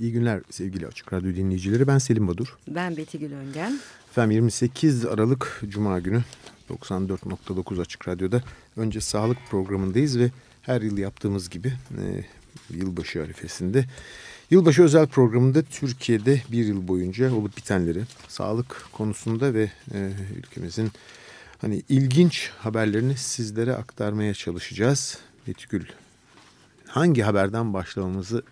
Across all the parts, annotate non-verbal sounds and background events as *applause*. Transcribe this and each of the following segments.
İyi günler sevgili Açık Radyo dinleyicileri. Ben Selim Badur. Ben Betigül Öngen. Efendim 28 Aralık Cuma günü 94.9 Açık Radyo'da önce sağlık programındayız ve her yıl yaptığımız gibi e, yılbaşı arifesinde yılbaşı özel programında Türkiye'de bir yıl boyunca olup bitenleri sağlık konusunda ve e, ülkemizin hani ilginç haberlerini sizlere aktarmaya çalışacağız. Betigül hangi haberden başlamamızı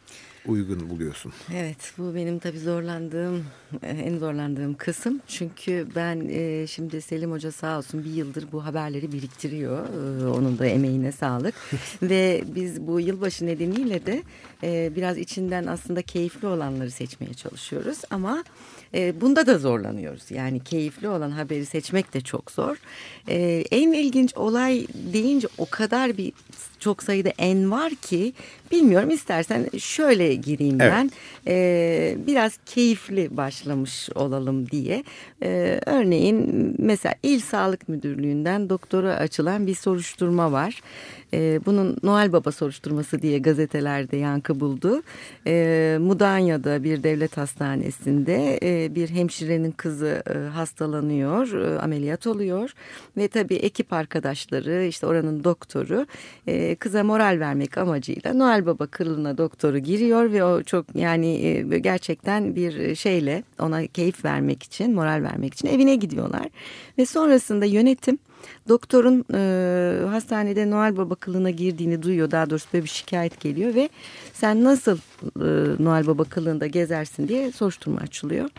uygun buluyorsun? Evet bu benim tabii zorlandığım e, en zorlandığım kısım. Çünkü ben e, şimdi Selim Hoca sağ olsun bir yıldır bu haberleri biriktiriyor. E, onun da emeğine sağlık. *laughs* Ve biz bu yılbaşı nedeniyle de e, biraz içinden aslında keyifli olanları seçmeye çalışıyoruz. Ama e, bunda da zorlanıyoruz. Yani keyifli olan haberi seçmek de çok zor. E, en ilginç olay deyince o kadar bir çok sayıda en var ki bilmiyorum istersen şöyle gireyim evet. ben. E, biraz keyifli başlamış olalım diye. E, örneğin mesela İl Sağlık Müdürlüğü'nden doktora açılan bir soruşturma var. E, bunun Noel Baba soruşturması diye gazetelerde yankı buldu. E, Mudanya'da bir devlet hastanesinde e, bir hemşirenin kızı e, hastalanıyor, e, ameliyat oluyor ve tabii ekip arkadaşları işte oranın doktoru e, kıza moral vermek amacıyla Noel Baba kılığına doktoru giriyor ve o çok yani e, gerçekten bir şeyle ona keyif vermek için, moral vermek için evine gidiyorlar. Ve sonrasında yönetim Doktorun e, hastanede Noel Baba kılığına girdiğini duyuyor. Daha doğrusu böyle bir şikayet geliyor ve sen nasıl e, Noel Baba kılığında gezersin diye soruşturma açılıyor.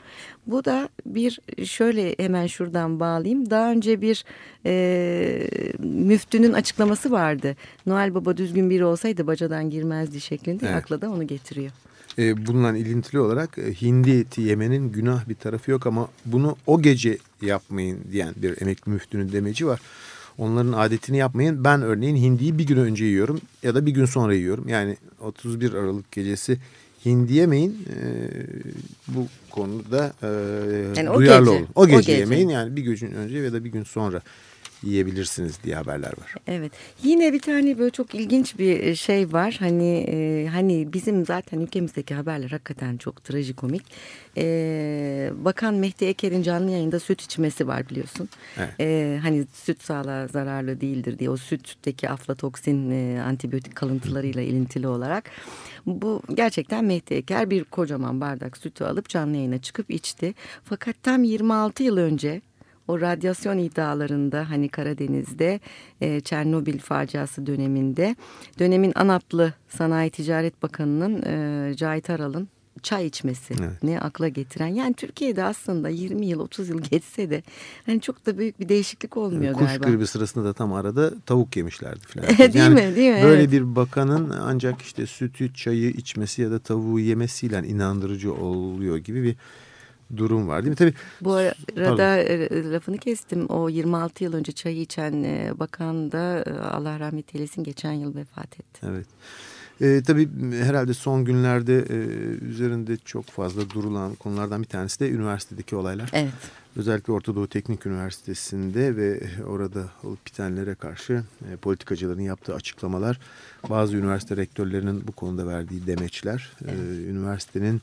Bu da bir şöyle hemen şuradan bağlayayım. Daha önce bir e, müftünün açıklaması vardı. Noel Baba düzgün biri olsaydı bacadan girmezdi şeklinde evet. akla da onu getiriyor e, bununla ilintili olarak e, hindi eti yemenin günah bir tarafı yok ama bunu o gece yapmayın diyen bir emekli müftünün demeci var. Onların adetini yapmayın. Ben örneğin hindiyi bir gün önce yiyorum ya da bir gün sonra yiyorum. Yani 31 Aralık gecesi hindi yemeyin. E, bu konuda e, yani duyarlı o gece, olun. O gece, o gece yemeyin yani bir gün önce ya da bir gün sonra yiyebilirsiniz diye haberler var. Evet. Yine bir tane böyle çok ilginç bir e, şey var. Hani e, hani bizim zaten ülkemizdeki haberler hakikaten çok trajikomik. E, Bakan Mehdi Eker'in canlı yayında süt içmesi var biliyorsun. Evet. E, hani süt sağlığa zararlı değildir diye o sütteki aflatoksin e, antibiyotik kalıntılarıyla ilintili olarak. Bu gerçekten Mehdi Eker bir kocaman bardak sütü alıp canlı yayına çıkıp içti. Fakat tam 26 yıl önce o radyasyon iddialarında hani Karadeniz'de e, Çernobil faciası döneminde dönemin ANAP'lı Sanayi Ticaret Bakanı'nın e, Cahit Aral'ın çay içmesi evet. ne akla getiren. Yani Türkiye'de aslında 20 yıl 30 yıl geçse de hani çok da büyük bir değişiklik olmuyor Kuş galiba. Kuş gribi sırasında da tam arada tavuk yemişlerdi falan. *laughs* değil yani mi? Değil mi? Böyle evet. bir bakanın ancak işte sütü, çayı içmesi ya da tavuğu yemesiyle inandırıcı oluyor gibi bir durum var değil mi? Tabii. Bu arada Pardon. lafını kestim. O 26 yıl önce çayı içen e, bakan da e, Allah rahmet eylesin geçen yıl vefat etti. Evet. E, tabii herhalde son günlerde e, üzerinde çok fazla durulan konulardan bir tanesi de üniversitedeki olaylar. Evet. Özellikle Orta Doğu Teknik Üniversitesi'nde ve orada olup bitenlere karşı e, politikacıların yaptığı açıklamalar, bazı üniversite rektörlerinin bu konuda verdiği demeçler, e, evet. e, üniversitenin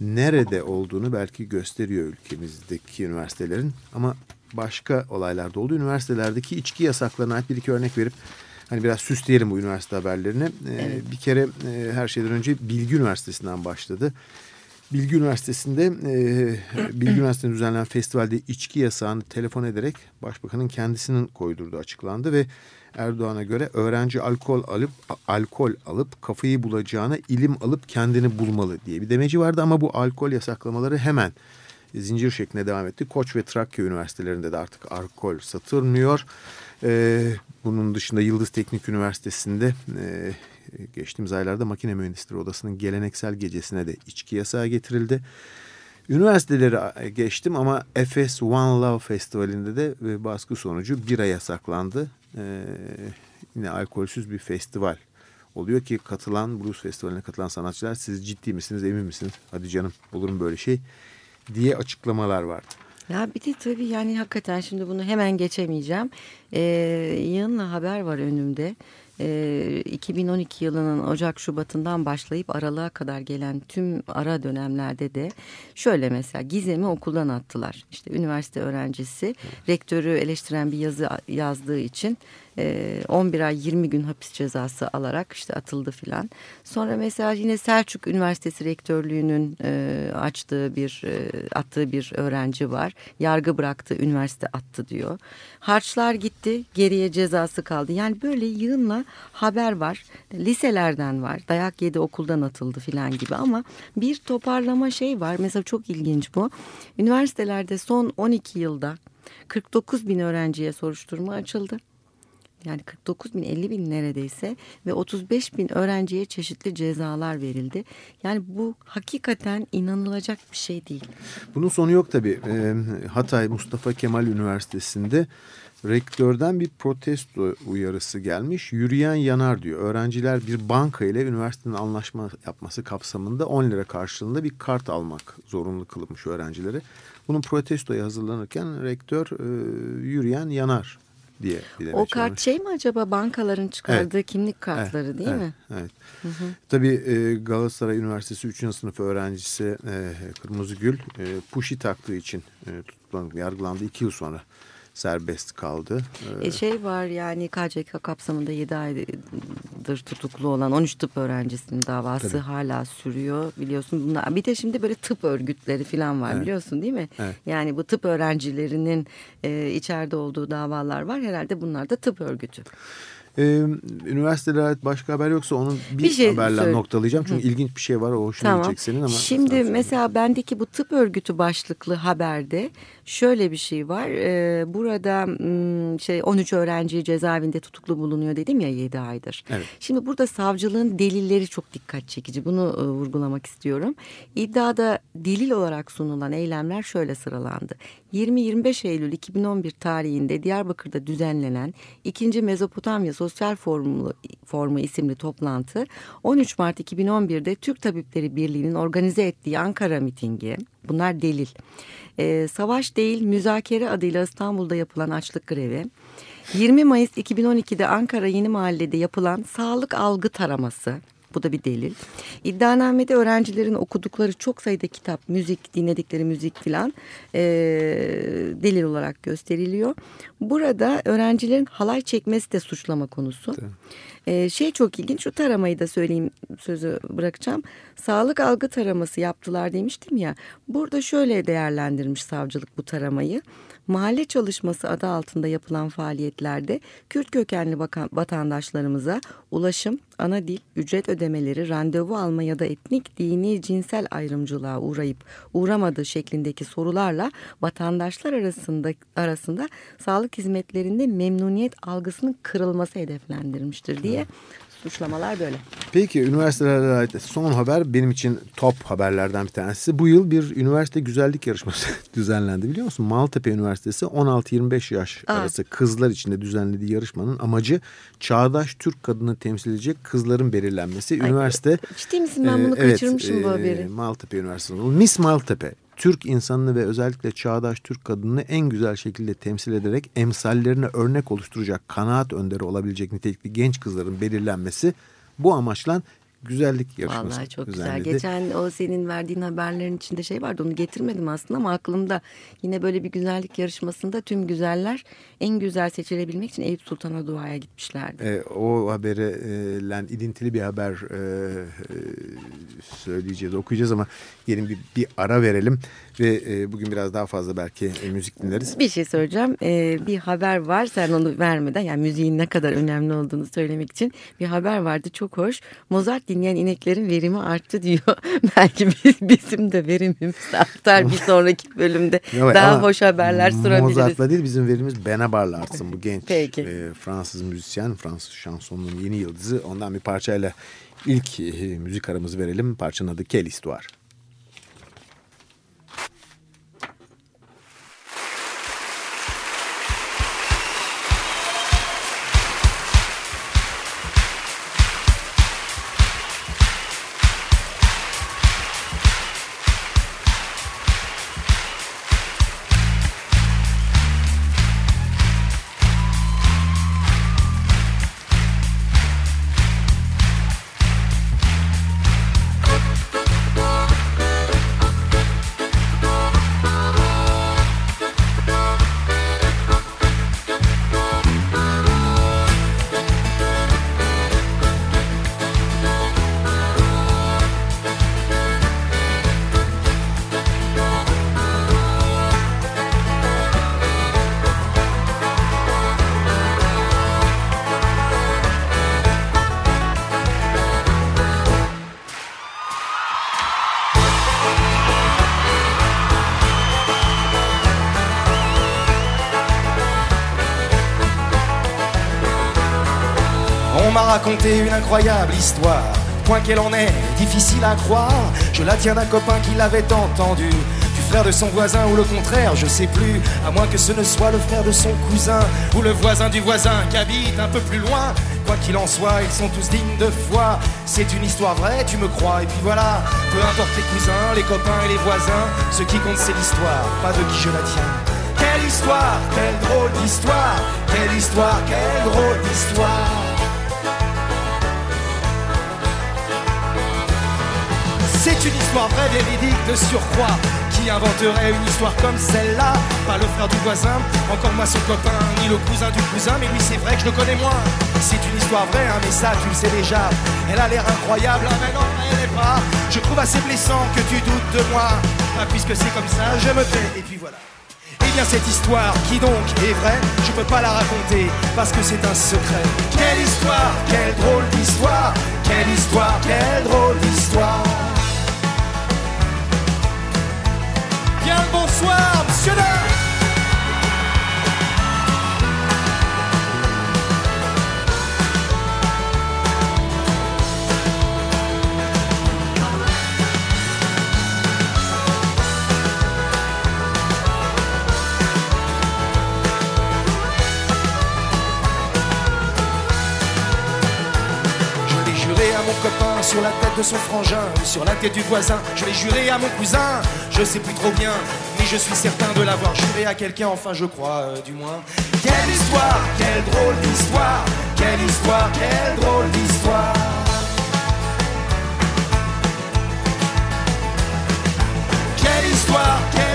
nerede olduğunu belki gösteriyor ülkemizdeki üniversitelerin. Ama başka olaylarda oldu. Üniversitelerdeki içki yasaklarına ait bir iki örnek verip hani biraz süsleyelim bu üniversite haberlerini. Ee, evet. Bir kere e, her şeyden önce Bilgi Üniversitesi'nden başladı. Bilgi Üniversitesi'nde e, Bilgi Üniversitesi'nde düzenlenen festivalde içki yasağını telefon ederek başbakanın kendisinin koydurduğu açıklandı ve Erdoğan'a göre öğrenci alkol alıp alkol alıp kafayı bulacağına ilim alıp kendini bulmalı diye bir demeci vardı ama bu alkol yasaklamaları hemen zincir şeklinde devam etti. Koç ve Trakya üniversitelerinde de artık alkol satılmıyor. Ee, bunun dışında Yıldız Teknik Üniversitesi'nde e, geçtiğimiz aylarda makine mühendisleri odasının geleneksel gecesine de içki yasağı getirildi. Üniversiteleri geçtim ama Efes One Love Festivali'nde de baskı sonucu bira yasaklandı. Ee, yine alkolsüz bir festival oluyor ki katılan Blues Festivali'ne katılan sanatçılar siz ciddi misiniz emin misiniz? Hadi canım olur mu böyle şey diye açıklamalar vardı. Ya bir de tabii yani hakikaten şimdi bunu hemen geçemeyeceğim. Ee, yığınla haber var önümde. 2012 yılının Ocak Şubat'ından başlayıp aralığa kadar gelen tüm ara dönemlerde de şöyle mesela Gizem'i okuldan attılar. İşte üniversite öğrencisi rektörü eleştiren bir yazı yazdığı için 11 ay 20 gün hapis cezası alarak işte atıldı filan. Sonra mesela yine Selçuk Üniversitesi rektörlüğünün açtığı bir attığı bir öğrenci var. Yargı bıraktı, üniversite attı diyor. Harçlar gitti, geriye cezası kaldı. Yani böyle yığınla haber var. Liselerden var. Dayak yedi okuldan atıldı filan gibi ama bir toparlama şey var. Mesela çok ilginç bu. Üniversitelerde son 12 yılda 49 bin öğrenciye soruşturma açıldı. Yani 49 bin 50 bin neredeyse ve 35 bin öğrenciye çeşitli cezalar verildi. Yani bu hakikaten inanılacak bir şey değil. Bunun sonu yok tabii. Ee, Hatay Mustafa Kemal Üniversitesi'nde rektörden bir protesto uyarısı gelmiş. Yürüyen yanar diyor. Öğrenciler bir banka ile üniversitenin anlaşma yapması kapsamında 10 lira karşılığında bir kart almak zorunlu kılınmış öğrencilere. Bunun protestoya hazırlanırken rektör e, yürüyen yanar diye O kart şey mi acaba bankaların çıkardığı evet. kimlik kartları evet. değil evet. mi? Evet. Hı hı. Tabii e, Galatasaray Üniversitesi 3. sınıf öğrencisi e, Kırmızı Gül e, puşi taktığı için tutuklanıp yargılandı 2 yıl sonra serbest kaldı. E şey var yani KCK kapsamında 7 aydır tutuklu olan 13 tıp öğrencisinin davası Tabii. hala sürüyor biliyorsun. Bunlar, bir de şimdi böyle tıp örgütleri falan var evet. biliyorsun değil mi? Evet. Yani bu tıp öğrencilerinin e, içeride olduğu davalar var herhalde bunlar da tıp örgütü. Ee, üniversitelere ait başka haber yoksa onun bir, bir şey haberle söyle. noktalayacağım. Çünkü Hı. ilginç bir şey var. O hoşuna tamam. gidecek senin ama. Şimdi mesela bendeki bu tıp örgütü başlıklı haberde şöyle bir şey var. Ee, burada şey 13 öğrenci cezaevinde tutuklu bulunuyor dedim ya 7 aydır. Evet. Şimdi burada savcılığın delilleri çok dikkat çekici. Bunu e, vurgulamak istiyorum. İddiada delil olarak sunulan eylemler şöyle sıralandı. 20-25 Eylül 2011 tarihinde Diyarbakır'da düzenlenen 2. Mezopotamya Sosyal Forumu, Formu isimli toplantı 13 Mart 2011'de Türk Tabipleri Birliği'nin organize ettiği Ankara mitingi bunlar delil. Ee, savaş değil müzakere adıyla İstanbul'da yapılan açlık grevi. 20 Mayıs 2012'de Ankara Yeni Mahalle'de yapılan sağlık algı taraması bu da bir delil. İddianamede öğrencilerin okudukları çok sayıda kitap, müzik, dinledikleri müzik filan e, delil olarak gösteriliyor. Burada öğrencilerin halay çekmesi de suçlama konusu. E, şey çok ilginç şu taramayı da söyleyeyim sözü bırakacağım. Sağlık algı taraması yaptılar demiştim ya. Burada şöyle değerlendirmiş savcılık bu taramayı mahalle çalışması adı altında yapılan faaliyetlerde Kürt kökenli vatandaşlarımıza ulaşım, ana dil, ücret ödemeleri, randevu alma ya da etnik, dini, cinsel ayrımcılığa uğrayıp uğramadığı şeklindeki sorularla vatandaşlar arasında arasında sağlık hizmetlerinde memnuniyet algısının kırılması hedeflendirilmiştir diye suçlamalar böyle. Peki üniversitelerle ait son haber benim için top haberlerden bir tanesi. Bu yıl bir üniversite güzellik yarışması *laughs* düzenlendi biliyor musun? Maltepe Üniversitesi 16-25 yaş Aa. arası kızlar içinde düzenlediği yarışmanın amacı çağdaş Türk kadını temsil edecek kızların belirlenmesi. Ay, Üniversite... Ciddi misin ben bunu e, kaçırmışım evet, bu haberi. E, Maltepe Üniversitesi. Miss Maltepe Türk insanını ve özellikle çağdaş Türk kadınını en güzel şekilde temsil ederek emsallerine örnek oluşturacak kanaat önderi olabilecek nitelikli genç kızların belirlenmesi bu amaçla güzellik yarışması. Vallahi çok güzel. Geçen o senin verdiğin haberlerin içinde şey vardı onu getirmedim aslında ama aklımda yine böyle bir güzellik yarışmasında tüm güzeller en güzel seçilebilmek için Eyüp Sultan'a duaya gitmişlerdi. E, o habere e, idintili bir haber e, e, söyleyeceğiz okuyacağız ama gelin bir, bir ara verelim ve e, bugün biraz daha fazla belki e, müzik dinleriz. Bir şey söyleyeceğim e, bir haber var sen onu vermeden yani müziğin ne kadar önemli olduğunu söylemek için bir haber vardı çok hoş Mozart dinleyen ineklerin verimi arttı diyor. *laughs* Belki bizim de verimimiz artar bir sonraki bölümde. Evet, Daha hoş haberler sunabiliriz. Mozart'la değil bizim verimiz Benabar'la artsın bu genç Peki. E, Fransız müzisyen. Fransız şansonunun yeni yıldızı. Ondan bir parçayla ilk e, müzik aramızı verelim. Parçanın adı Kel Histoire. Raconté une incroyable histoire. Point qu'elle en est, difficile à croire. Je la tiens d'un copain qui l'avait entendu. Du frère de son voisin ou le contraire, je sais plus. À moins que ce ne soit le frère de son cousin ou le voisin du voisin qui habite un peu plus loin. Quoi qu'il en soit, ils sont tous dignes de foi. C'est une histoire vraie, tu me crois. Et puis voilà, peu importe les cousins, les copains et les voisins, ce qui compte c'est l'histoire, pas de qui je la tiens. Quelle histoire, quelle drôle d'histoire, quelle histoire, quelle drôle d'histoire. C'est une histoire vraie, véridique, de surcroît. Qui inventerait une histoire comme celle-là Pas le frère du voisin, encore moins son copain, ni le cousin du cousin, mais lui c'est vrai que je le connais moins. C'est une histoire vraie, hein, mais ça tu le sais déjà. Elle a l'air incroyable, hein, mais non, elle n'est pas. Je trouve assez blessant que tu doutes de moi. Ah, puisque c'est comme ça, je me tais, et puis voilà. Eh bien cette histoire, qui donc est vraie, je peux pas la raconter, parce que c'est un secret. Quelle histoire, quelle drôle d'histoire, quelle histoire, quelle drôle d'histoire. Bonsoir, monsieur sur la tête de son frangin, sur la tête du voisin. Je l'ai juré à mon cousin, je sais plus trop bien, mais je suis certain de l'avoir juré à quelqu'un, enfin je crois, euh, du moins. Quelle histoire, quelle drôle d'histoire, quelle histoire, quelle drôle d'histoire. Quelle histoire, quelle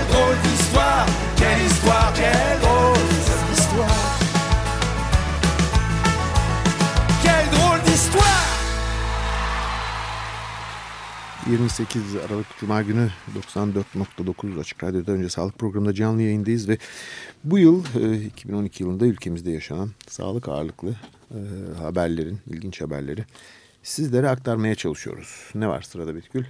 28 Aralık Cuma günü 94.9 Açık Radyo'da önce sağlık programında canlı yayındayız ve bu yıl e, 2012 yılında ülkemizde yaşanan sağlık ağırlıklı e, haberlerin, ilginç haberleri sizlere aktarmaya çalışıyoruz. Ne var sırada Betgül?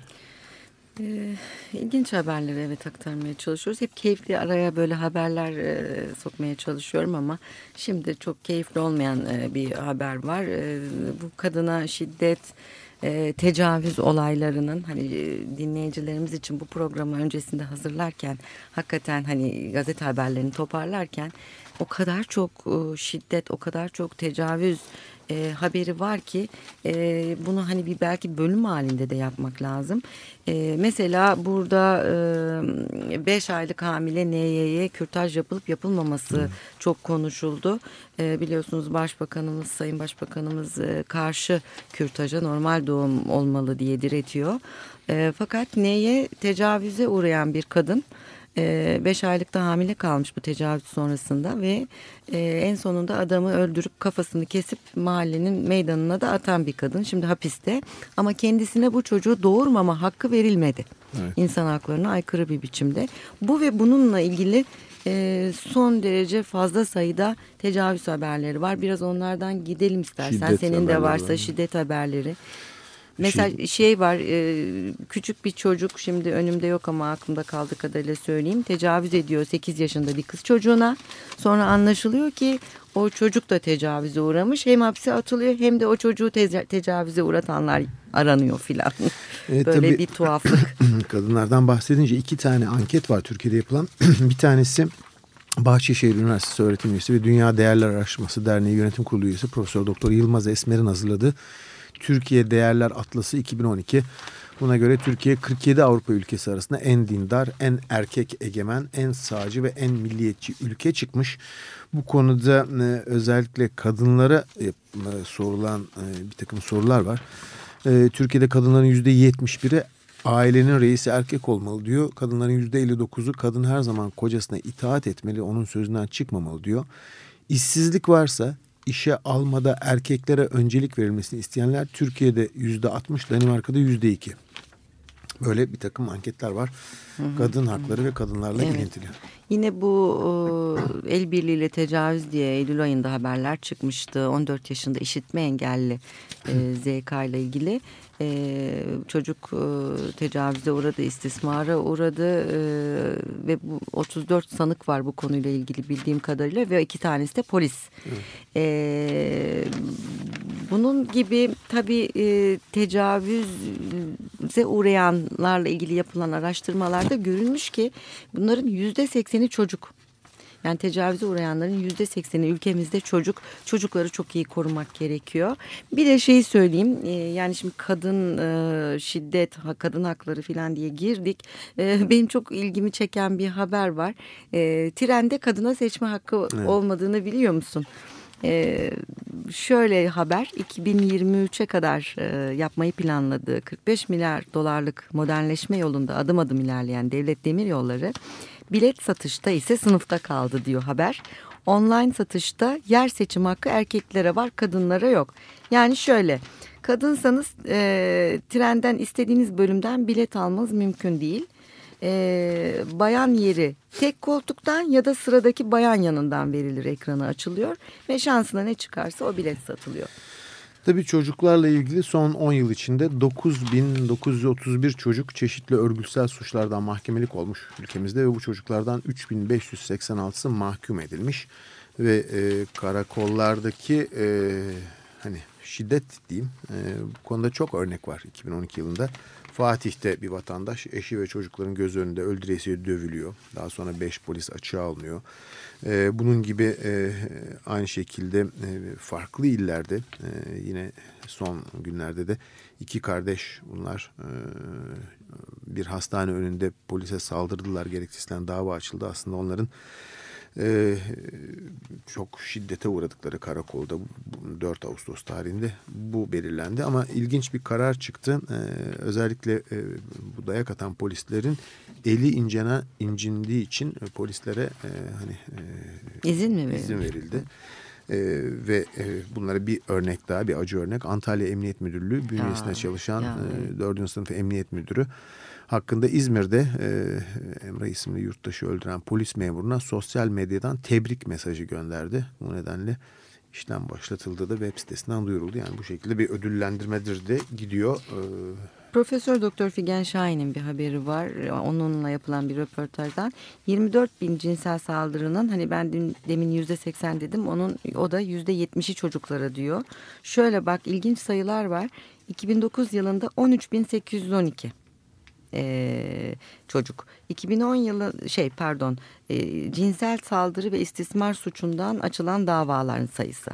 Ee, ilginç haberleri evet aktarmaya çalışıyoruz. Hep keyifli araya böyle haberler e, sokmaya çalışıyorum ama şimdi çok keyifli olmayan e, bir haber var. E, bu kadına şiddet, e, tecavüz olaylarının hani e, dinleyicilerimiz için bu programı öncesinde hazırlarken hakikaten hani gazete haberlerini toparlarken o kadar çok e, şiddet, o kadar çok tecavüz e, haberi var ki e, bunu hani bir belki bölüm halinde de yapmak lazım. E, mesela burada 5 aylık hamile NY'ye kürtaj yapılıp yapılmaması çok konuşuldu. E, biliyorsunuz Başbakanımız, Sayın Başbakanımız e, karşı kürtaja normal doğum olmalı diye diretiyor. E, fakat NY tecavüze uğrayan bir kadın. 5 aylıkta hamile kalmış bu tecavüz sonrasında ve e, en sonunda adamı öldürüp kafasını kesip mahallenin meydanına da atan bir kadın. Şimdi hapiste ama kendisine bu çocuğu doğurmama hakkı verilmedi. Evet. İnsan haklarına aykırı bir biçimde. Bu ve bununla ilgili e, son derece fazla sayıda tecavüz haberleri var. Biraz onlardan gidelim istersen. Şiddet Senin de varsa var. şiddet haberleri. Mesela şey var e, küçük bir çocuk şimdi önümde yok ama aklımda kaldığı kadarıyla söyleyeyim. Tecavüz ediyor 8 yaşında bir kız çocuğuna. Sonra anlaşılıyor ki o çocuk da tecavüze uğramış. Hem hapse atılıyor hem de o çocuğu teza- tecavüze uğratanlar aranıyor filan. *laughs* E, Böyle tabii- bir tuhaflık. *clears throat* Kadınlardan bahsedince iki tane anket var Türkiye'de yapılan. *clears throat* bir tanesi Bahçeşehir Üniversitesi öğretim üyesi ve Dünya Değerler Araştırması Derneği Yönetim Kurulu üyesi Profesör Doktor Yılmaz Esmer'in hazırladığı Türkiye Değerler Atlası 2012. Buna göre Türkiye 47 Avrupa ülkesi arasında en dindar, en erkek egemen, en sağcı ve en milliyetçi ülke çıkmış. Bu konuda e, özellikle kadınlara e, sorulan e, bir takım sorular var. Türkiye'de kadınların %71'i ailenin reisi erkek olmalı diyor. Kadınların %59'u kadın her zaman kocasına itaat etmeli, onun sözünden çıkmamalı diyor. İşsizlik varsa işe almada erkeklere öncelik verilmesini isteyenler Türkiye'de %60, Danimarka'da %2. Böyle bir takım anketler var. Kadın hakları ve kadınlarla Evet. ilintili. Yine bu el birliğiyle tecavüz diye Eylül ayında haberler çıkmıştı. 14 yaşında işitme engelli e, ZK ile ilgili. E, çocuk e, tecavüze uğradı, istismara uğradı e, ve bu 34 sanık var bu konuyla ilgili bildiğim kadarıyla ve iki tanesi de polis. E, bunun gibi tabii e, tecavüze uğrayanlarla ilgili yapılan araştırmalarda görülmüş ki bunların yüzde sekseni çocuk. Yani tecavüze uğrayanların yüzde sekseni ülkemizde çocuk. Çocukları çok iyi korumak gerekiyor. Bir de şeyi söyleyeyim. E, yani şimdi kadın e, şiddet, kadın hakları falan diye girdik. E, *laughs* benim çok ilgimi çeken bir haber var. E, trende kadına seçme hakkı evet. olmadığını biliyor musun? Ee, şöyle haber 2023'e kadar e, yapmayı planladığı 45 milyar dolarlık modernleşme yolunda adım adım ilerleyen devlet demir yolları bilet satışta ise sınıfta kaldı diyor haber. Online satışta yer seçim hakkı erkeklere var kadınlara yok. Yani şöyle kadınsanız e, trenden istediğiniz bölümden bilet almanız mümkün değil e, bayan yeri tek koltuktan ya da sıradaki bayan yanından verilir ekrana açılıyor ve şansına ne çıkarsa o bilet satılıyor. Tabii çocuklarla ilgili son 10 yıl içinde 9931 çocuk çeşitli örgütsel suçlardan mahkemelik olmuş ülkemizde ve bu çocuklardan 3586'sı mahkum edilmiş ve e, karakollardaki e, hani şiddet diyeyim e, bu konuda çok örnek var 2012 yılında. Fatih'te bir vatandaş eşi ve çocukların göz önünde öldüresiye dövülüyor. Daha sonra beş polis açığa alınıyor. Ee, bunun gibi e, aynı şekilde e, farklı illerde e, yine son günlerde de iki kardeş bunlar e, bir hastane önünde polise saldırdılar gerekçesinden dava açıldı. Aslında onların e, çok şiddete uğradıkları karakolda 4 Ağustos tarihinde bu belirlendi. Ama ilginç bir karar çıktı. E, özellikle e, bu dayak atan polislerin eli incene incindiği için polislere e, hani e, izin mi verildi? İzin verildi. Ee, ve e, bunlara bir örnek daha bir acı örnek Antalya Emniyet Müdürlüğü bünyesinde ya, çalışan ya, e, 4. sınıf emniyet müdürü hakkında İzmir'de e, Emre isimli yurttaşı öldüren polis memuruna sosyal medyadan tebrik mesajı gönderdi. Bu nedenle işlem başlatıldı da web sitesinden duyuruldu. Yani bu şekilde bir ödüllendirmedir de gidiyor. E, Profesör Doktor Figen Şahin'in bir haberi var. Onunla yapılan bir röportajdan 24 bin cinsel saldırının hani ben demin yüzde 80 dedim onun o da yüzde 70'i çocuklara diyor. Şöyle bak ilginç sayılar var. 2009 yılında 13 bin 812 e, çocuk. 2010 yılı şey pardon e, cinsel saldırı ve istismar suçundan açılan davaların sayısı.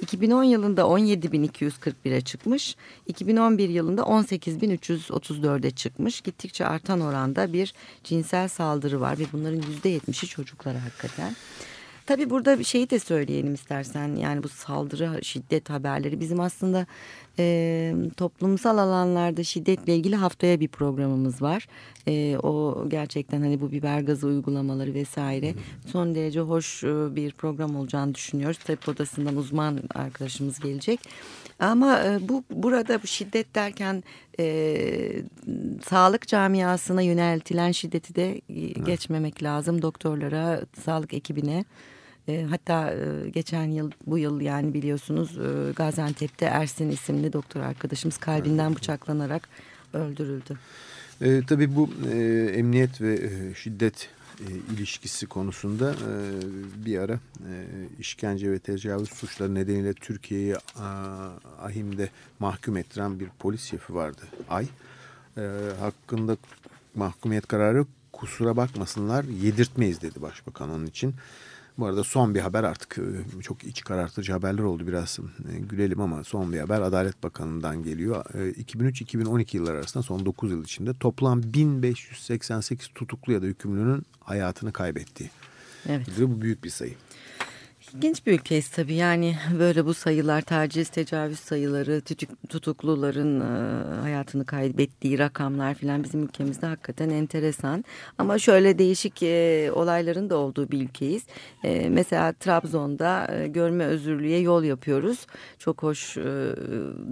2010 yılında 17.241'e çıkmış. 2011 yılında 18.334'e çıkmış. Gittikçe artan oranda bir cinsel saldırı var ve bunların %70'i çocuklara hakikaten. Tabii burada bir şeyi de söyleyelim istersen. Yani bu saldırı, şiddet haberleri bizim aslında e, toplumsal alanlarda şiddetle ilgili haftaya bir programımız var. E, o gerçekten hani bu biber gazı uygulamaları vesaire son derece hoş bir program olacağını düşünüyoruz. Tabii odasından uzman arkadaşımız gelecek. Ama e, bu burada bu şiddet derken e, sağlık camiasına yöneltilen şiddeti de geçmemek lazım. Doktorlara, sağlık ekibine. E, hatta e, geçen yıl bu yıl yani biliyorsunuz e, Gaziantep'te Ersin isimli doktor arkadaşımız kalbinden bıçaklanarak öldürüldü. E, tabii bu e, emniyet ve e, şiddet e, ilişkisi konusunda e, bir ara e, işkence ve tecavüz suçları nedeniyle Türkiye'yi ahimde mahkum ettiren bir polis şefi vardı. Ay. E, hakkında mahkumiyet kararı kusura bakmasınlar yedirtmeyiz dedi başbakan onun için. Bu arada son bir haber artık e, çok iç karartıcı haberler oldu biraz e, gülelim ama son bir haber Adalet Bakanı'ndan geliyor. 2003-2012 e, yılları arasında son 9 yıl içinde toplam 1588 tutuklu ya da hükümlünün hayatını kaybettiği. Evet. Bu büyük bir sayı. İlginç bir ülkeyiz tabii yani böyle bu sayılar taciz, tecavüz sayıları, tutuk, tutukluların e, hayatını kaybettiği rakamlar filan bizim ülkemizde hakikaten enteresan. Ama şöyle değişik e, olayların da olduğu bir ülkeyiz. E, mesela Trabzon'da e, görme özürlüğe yol yapıyoruz. Çok hoş e,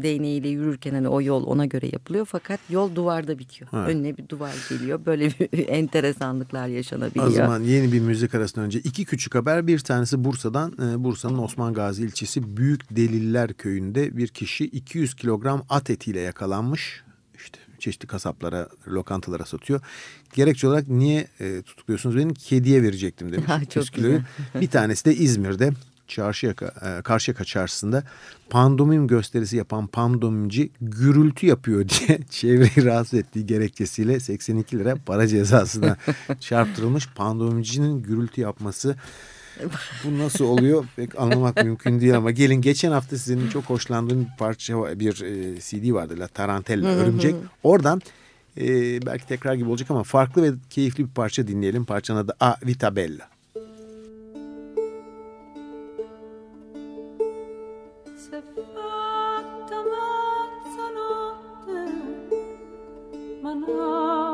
değneğiyle yürürken hani o yol ona göre yapılıyor fakat yol duvarda bitiyor. Ha. Önüne bir duvar geliyor. Böyle bir *laughs* enteresanlıklar yaşanabiliyor. O zaman yeni bir müzik arasından önce iki küçük haber bir tanesi Bursa'dan e, Bursa'nın Osman Gazi ilçesi Büyük Deliller köyünde bir kişi 200 kilogram at etiyle yakalanmış. İşte çeşitli kasaplara, lokantalara satıyor. Gerekçe olarak niye e, tutukluyorsunuz beni? Kediye verecektim demiş. *laughs* Ha, çok kiloyu. Bir tanesi de İzmir'de Çarşıyaka, e, Karşıyaka çarşısında pandomim gösterisi yapan pandomimci gürültü yapıyor diye *laughs* çevreyi rahatsız ettiği gerekçesiyle 82 lira para cezasına *laughs* çarptırılmış. Pandomimcinin gürültü yapması bu nasıl oluyor pek anlamak mümkün değil ama gelin geçen hafta sizin çok hoşlandığım bir parça bir e, CD vardı La Tarantella Örümcek. Oradan e, belki tekrar gibi olacak ama farklı ve keyifli bir parça dinleyelim. Parçanın adı A Vitabella. Manor.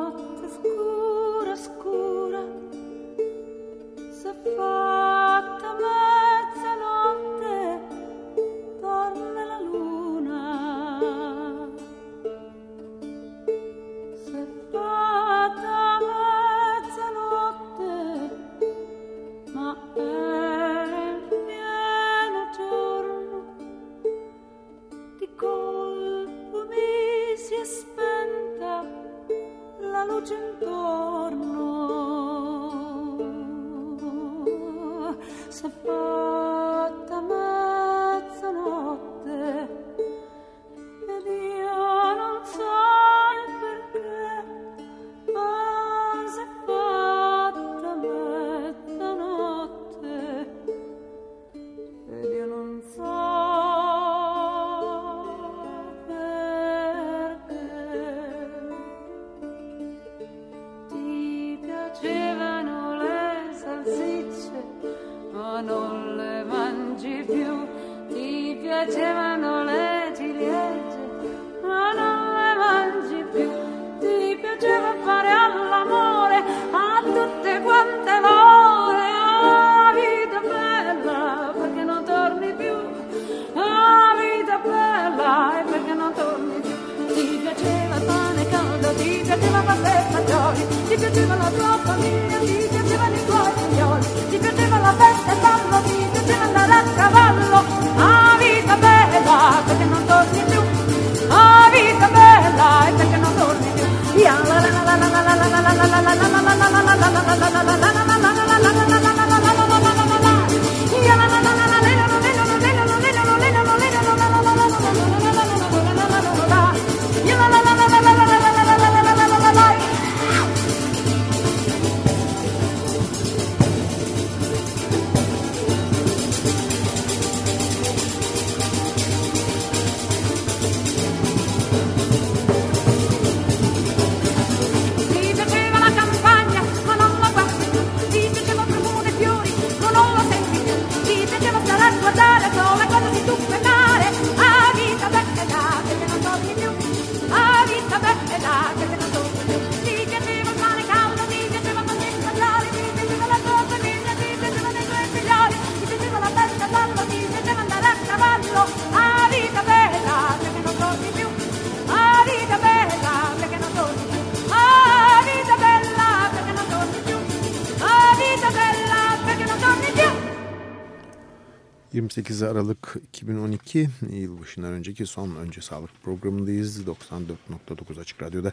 18 Aralık 2012 yılbaşından önceki son önce sağlık programındayız. 94.9 Açık Radyo'da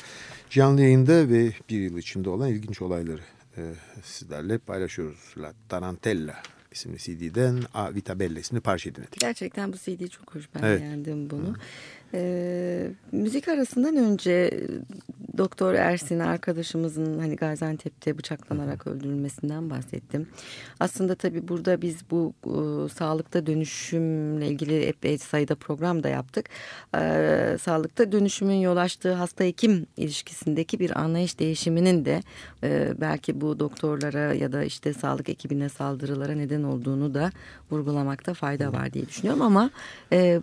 canlı yayında ve bir yıl içinde olan ilginç olayları e, sizlerle paylaşıyoruz. La Tarantella isimli CD'den A Vita Bella isimli parça dinledik. Gerçekten bu CD çok hoş. Ben evet. beğendim bunu. Hı. E, müzik arasından önce Doktor Ersin arkadaşımızın hani Gaziantep'te bıçaklanarak öldürülmesinden bahsettim. Aslında tabii burada biz bu e, sağlıkta dönüşümle ilgili epey sayıda program da yaptık. E, sağlıkta dönüşümün yol açtığı hasta hekim ilişkisindeki bir anlayış değişiminin de e, belki bu doktorlara ya da işte sağlık ekibine saldırılara neden olduğunu da vurgulamakta fayda var diye düşünüyorum ama e,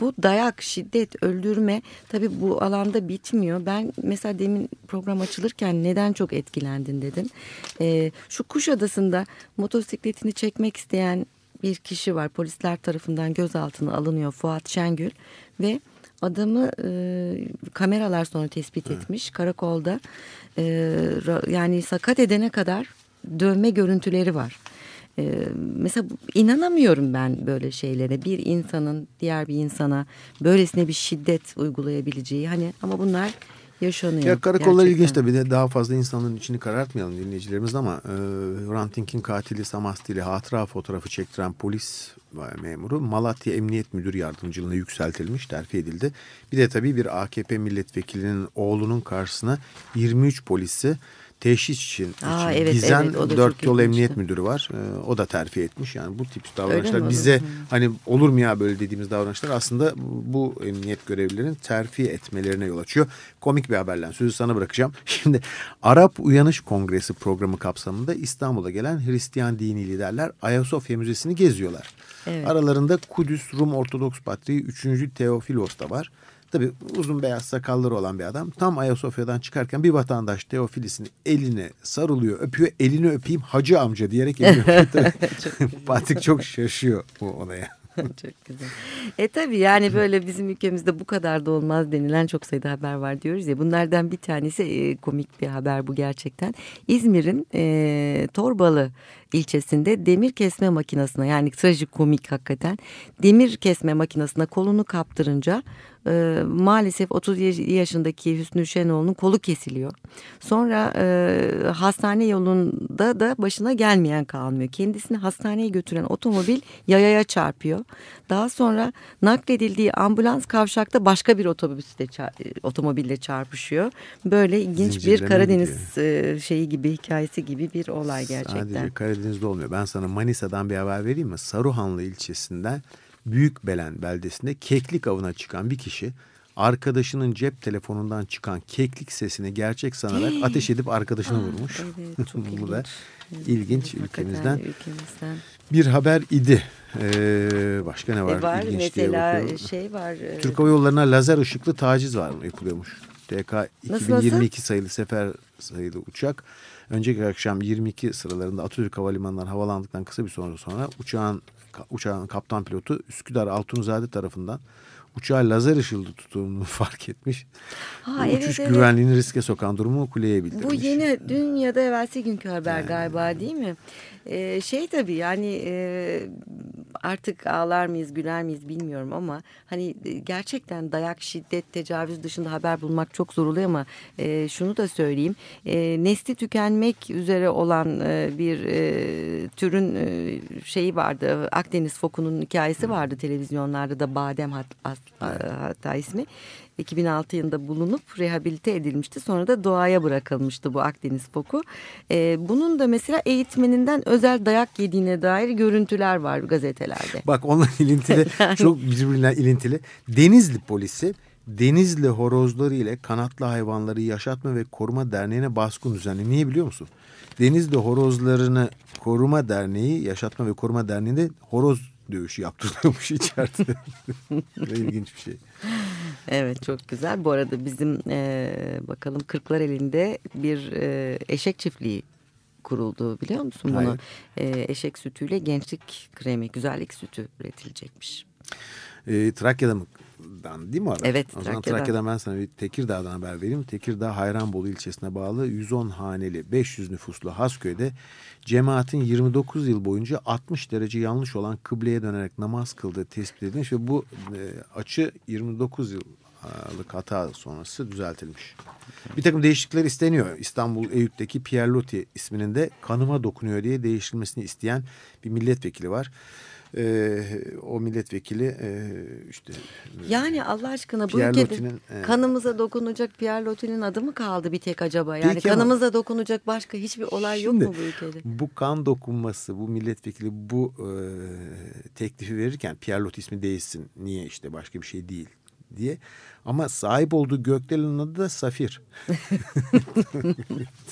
bu dayak, şiddet, öldürme tabii bu alanda bitmiyor. Ben mesela demin program açılırken neden çok etkilendin dedin. E, şu Kuşadası'nda motosikletini çekmek isteyen bir kişi var. Polisler tarafından gözaltına alınıyor Fuat Şengül ve adamı e, kameralar sonra tespit etmiş karakolda e, yani sakat edene kadar dövme görüntüleri var. Ee, mesela inanamıyorum ben böyle şeylere. Bir insanın diğer bir insana böylesine bir şiddet uygulayabileceği. Hani ama bunlar yaşanıyor. Ya karakollar ilginç tabii de daha fazla insanların içini karartmayalım dinleyicilerimiz ama e, Ranting'in katili Samastili hatıra fotoğrafı çektiren polis memuru Malatya Emniyet Müdür Yardımcılığına yükseltilmiş, terfi edildi. Bir de tabii bir AKP milletvekilinin oğlunun karşısına 23 polisi teşhis için, Aa, için evet, gizlen evet, dört yol ilginçti. emniyet müdürü var. Ee, o da terfi etmiş. Yani bu tip davranışlar bize hani olur mu ya böyle dediğimiz davranışlar aslında bu emniyet görevlilerinin terfi etmelerine yol açıyor. Komik bir haberle sözü sana bırakacağım. *laughs* Şimdi Arap Uyanış Kongresi programı kapsamında İstanbul'a gelen Hristiyan dini liderler Ayasofya Müzesi'ni geziyorlar. Evet. Aralarında Kudüs Rum Ortodoks Patriği 3. Teofilos da var. Tabii uzun beyaz sakalları olan bir adam. Tam Ayasofya'dan çıkarken bir vatandaş Teofilis'in eline sarılıyor, öpüyor. Elini öpeyim hacı amca diyerek elini öpüyor. Patrick çok şaşıyor bu olaya. *laughs* çok güzel. E tabii yani böyle bizim ülkemizde bu kadar da olmaz denilen çok sayıda haber var diyoruz ya. Bunlardan bir tanesi e, komik bir haber bu gerçekten. İzmir'in e, Torbalı ilçesinde demir kesme makinesine yani trajikomik hakikaten demir kesme makinesine kolunu kaptırınca e, maalesef 30 yaşındaki Hüsnü Şenoğlu'nun kolu kesiliyor. Sonra e, hastane yolunda da başına gelmeyen kalmıyor. Kendisini hastaneye götüren otomobil yayaya çarpıyor. Daha sonra nakledildiği ambulans kavşakta başka bir otobüsle çar- otomobille çarpışıyor. Böyle ilginç bir Karadeniz e, şeyi gibi hikayesi gibi bir olay gerçekten. Sadece Karadeniz'de olmuyor. Ben sana Manisa'dan bir haber vereyim mi? Saruhanlı ilçesinden Büyükbelen beldesinde keklik avına çıkan bir kişi arkadaşının cep telefonundan çıkan keklik sesini gerçek sanarak ateş edip arkadaşını vurmuş. Evet *laughs* çok ilginç. Bu da ilginç Hakikaten ülkemizden ülkemizden. bir haber idi. Ee, başka ne var? E var İlginç diye mesela şey var. e, Türk Hava Yolları'na lazer ışıklı taciz var mı yapılıyormuş. TK Nasıl, 2022 sayılı sefer sayılı uçak önceki akşam 22 sıralarında Atatürk Havalimanı'ndan havalandıktan kısa bir sonra sonra uçağın uçağın kaptan pilotu Üsküdar Altunizade tarafından uçağı lazer ışıldı tuttuğunu *laughs* fark etmiş. Ha, Bu evet, uçuş evet. güvenliğini riske sokan durumu kuleye bildirmiş. Bu yeni dün ya da evvelsi günkü haber galiba değil mi? Ee, şey tabii yani e, artık ağlar mıyız güler miyiz bilmiyorum ama hani e, gerçekten dayak, şiddet, tecavüz dışında haber bulmak çok zor oluyor ama e, şunu da söyleyeyim. E, nesli tükenmek üzere olan e, bir e, türün e, şeyi vardı. Akdeniz fokunun hikayesi vardı televizyonlarda da Badem hat, as- hatta ismi. 2006 yılında bulunup rehabilite edilmişti. Sonra da doğaya bırakılmıştı bu Akdeniz foku. Ee, bunun da mesela eğitmeninden özel dayak yediğine dair görüntüler var gazetelerde. Bak onunla *laughs* ilintili çok birbirinden ilintili. Denizli polisi Denizli horozları ile kanatlı hayvanları yaşatma ve koruma derneğine baskın düzenli. Niye biliyor musun? Denizli horozlarını koruma derneği yaşatma ve koruma derneğinde horoz dövüşü yaptırıyormuş *laughs* içeride. İlginç bir şey. Evet çok güzel. Bu arada bizim e, bakalım Kırklar elinde bir e, eşek çiftliği kuruldu biliyor musun bunu? E, eşek sütüyle gençlik kremi, güzellik sütü üretilecekmiş. Ee, Trakya'da mı? Dan, değil mi haber? Evet, O Trakya'dan. Trakya'dan ben sana bir Tekirdağ'dan haber vereyim. Tekirdağ Hayranbolu ilçesine bağlı 110 haneli 500 nüfuslu Hasköy'de cemaatin 29 yıl boyunca 60 derece yanlış olan kıbleye dönerek namaz kıldığı tespit edilmiş ve bu e, açı 29 yıllık hata sonrası düzeltilmiş. Bir takım değişiklikler isteniyor. İstanbul Eyüp'teki Pierre Loti isminin de kanıma dokunuyor diye değiştirilmesini isteyen bir milletvekili var. Ee, o milletvekili e, işte Yani Allah aşkına bu ülkede e, kanımıza dokunacak Pierre Loti'nin adı mı kaldı bir tek acaba? Yani Peki ama- kanımıza dokunacak başka hiçbir olay Şimdi, yok mu bu ülkede? Bu kan dokunması, bu milletvekili bu e, teklifi verirken Pierre Loti ismi değilsin. Niye işte başka bir şey değil diye. Ama sahip olduğu gökdelenin adı da Safir. *laughs*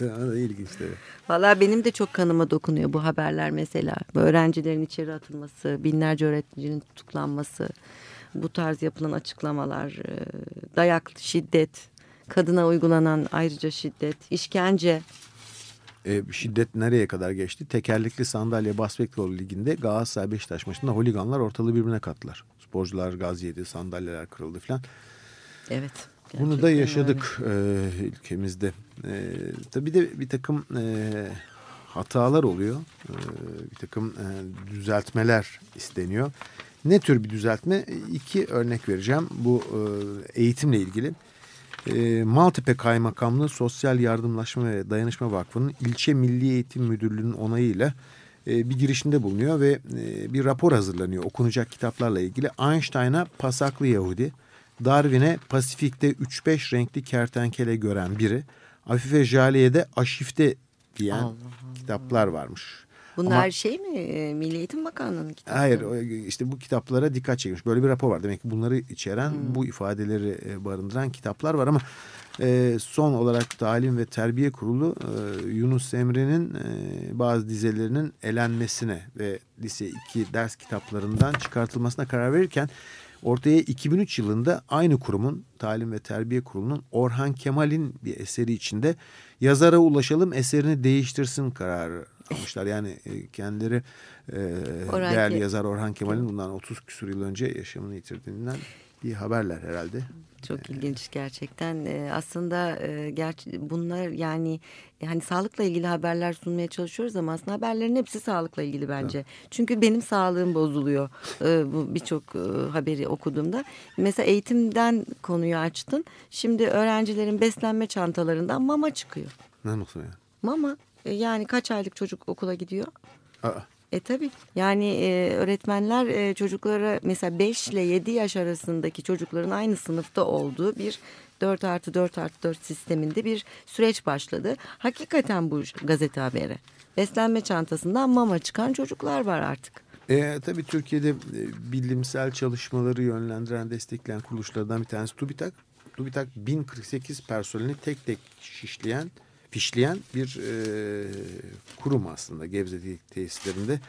da ilginç tabii. Valla benim de çok kanıma dokunuyor bu haberler mesela. Bu öğrencilerin içeri atılması, binlerce öğrencinin tutuklanması, bu tarz yapılan açıklamalar, e, dayak, şiddet, kadına uygulanan ayrıca şiddet, işkence. E, şiddet nereye kadar geçti? Tekerlekli sandalye basketbol liginde Galatasaray Beşiktaş maçında holiganlar ortalığı birbirine kattılar. Sporcular gaz yedi, sandalyeler kırıldı falan. Evet. Bunu da gerçekten yaşadık e, ülkemizde. E, tabii de bir takım e, hatalar oluyor. E, bir takım e, düzeltmeler isteniyor. Ne tür bir düzeltme? İki örnek vereceğim. Bu e, eğitimle ilgili. E, Maltepe Kaymakamlığı Sosyal Yardımlaşma ve Dayanışma Vakfı'nın ilçe Milli Eğitim Müdürlüğü'nün onayıyla e, bir girişinde bulunuyor ve e, bir rapor hazırlanıyor okunacak kitaplarla ilgili. Einstein'a Pasaklı Yahudi, Darwin'e Pasifik'te 3-5 renkli kertenkele gören biri, Afife Jale'ye de Aşifte diyen Allah Allah. kitaplar varmış. Bunlar Ama, şey mi? E, Milli Eğitim Bakanlığı'nın kitapları? Hayır işte bu kitaplara dikkat çekmiş. Böyle bir rapor var. Demek ki bunları içeren hmm. bu ifadeleri e, barındıran kitaplar var ama e, son olarak Talim ve Terbiye Kurulu e, Yunus Emre'nin e, bazı dizelerinin elenmesine ve lise 2 ders kitaplarından çıkartılmasına karar verirken ortaya 2003 yılında aynı kurumun Talim ve Terbiye Kurulu'nun Orhan Kemal'in bir eseri içinde yazara ulaşalım eserini değiştirsin kararı almışlar. Yani e, kendileri e, değerli yazar Orhan Kemal'in bundan 30 küsur yıl önce yaşamını yitirdiğinden bir haberler herhalde. Çok ilginç gerçekten. Ee, aslında e, ger bunlar yani hani sağlıkla ilgili haberler sunmaya çalışıyoruz ama aslında haberlerin hepsi sağlıkla ilgili bence. Evet. Çünkü benim sağlığım bozuluyor e, bu birçok e, haberi okuduğumda. Mesela eğitimden konuyu açtın. Şimdi öğrencilerin beslenme çantalarından mama çıkıyor. Ne nasıl yani? Mama. E, yani kaç aylık çocuk okula gidiyor? Aa. E tabi yani e, öğretmenler e, çocuklara mesela 5 ile 7 yaş arasındaki çocukların aynı sınıfta olduğu bir 4 artı 4 artı 4 sisteminde bir süreç başladı. Hakikaten bu gazete haberi. Beslenme çantasından mama çıkan çocuklar var artık. E, tabii Türkiye'de e, bilimsel çalışmaları yönlendiren, destekleyen kuruluşlardan bir tanesi TÜBİTAK. TÜBİTAK 1048 personelini tek tek şişleyen fişleyen bir e, kurum aslında Gebze tesislerinde.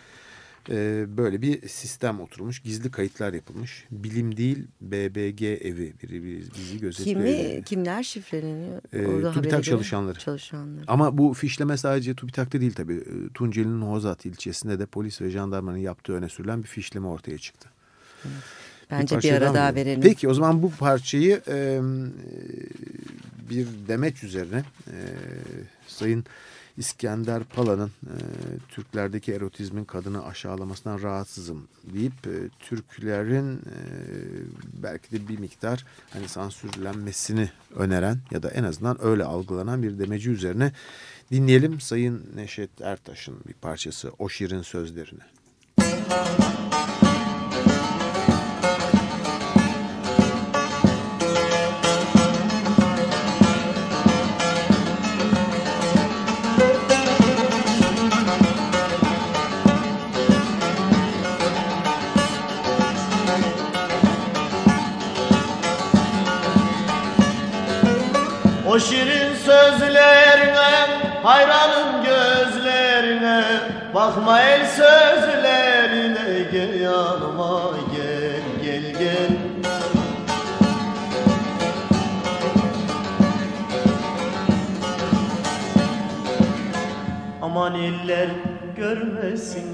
E, böyle bir sistem oturmuş. Gizli kayıtlar yapılmış. Bilim değil BBG evi bir, bir bizi gözetliyor. Kimi, kimler şifreleniyor? E, TÜBİTAK çalışanları. çalışanları. Ama bu fişleme sadece TÜBİTAK'ta değil tabii. E, Tunceli'nin Hozat ilçesinde de polis ve jandarmanın yaptığı öne sürülen bir fişleme ortaya çıktı. Evet. Bence bir, bir ara daha verelim. Peki o zaman bu parçayı e, bir demeç üzerine e, Sayın İskender Pala'nın e, Türklerdeki erotizmin kadını aşağılamasından rahatsızım deyip e, Türklerin e, belki de bir miktar hani sansürlenmesini öneren ya da en azından öyle algılanan bir demeci üzerine dinleyelim Sayın Neşet Ertaş'ın bir parçası O Şirin Sözlerini. Müzik Bakma el sözlerine gel yanıma gel gel gel. Aman eller görmesin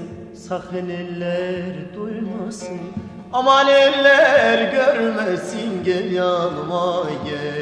sakın eller duymasın. Aman eller görmesin gel yanıma gel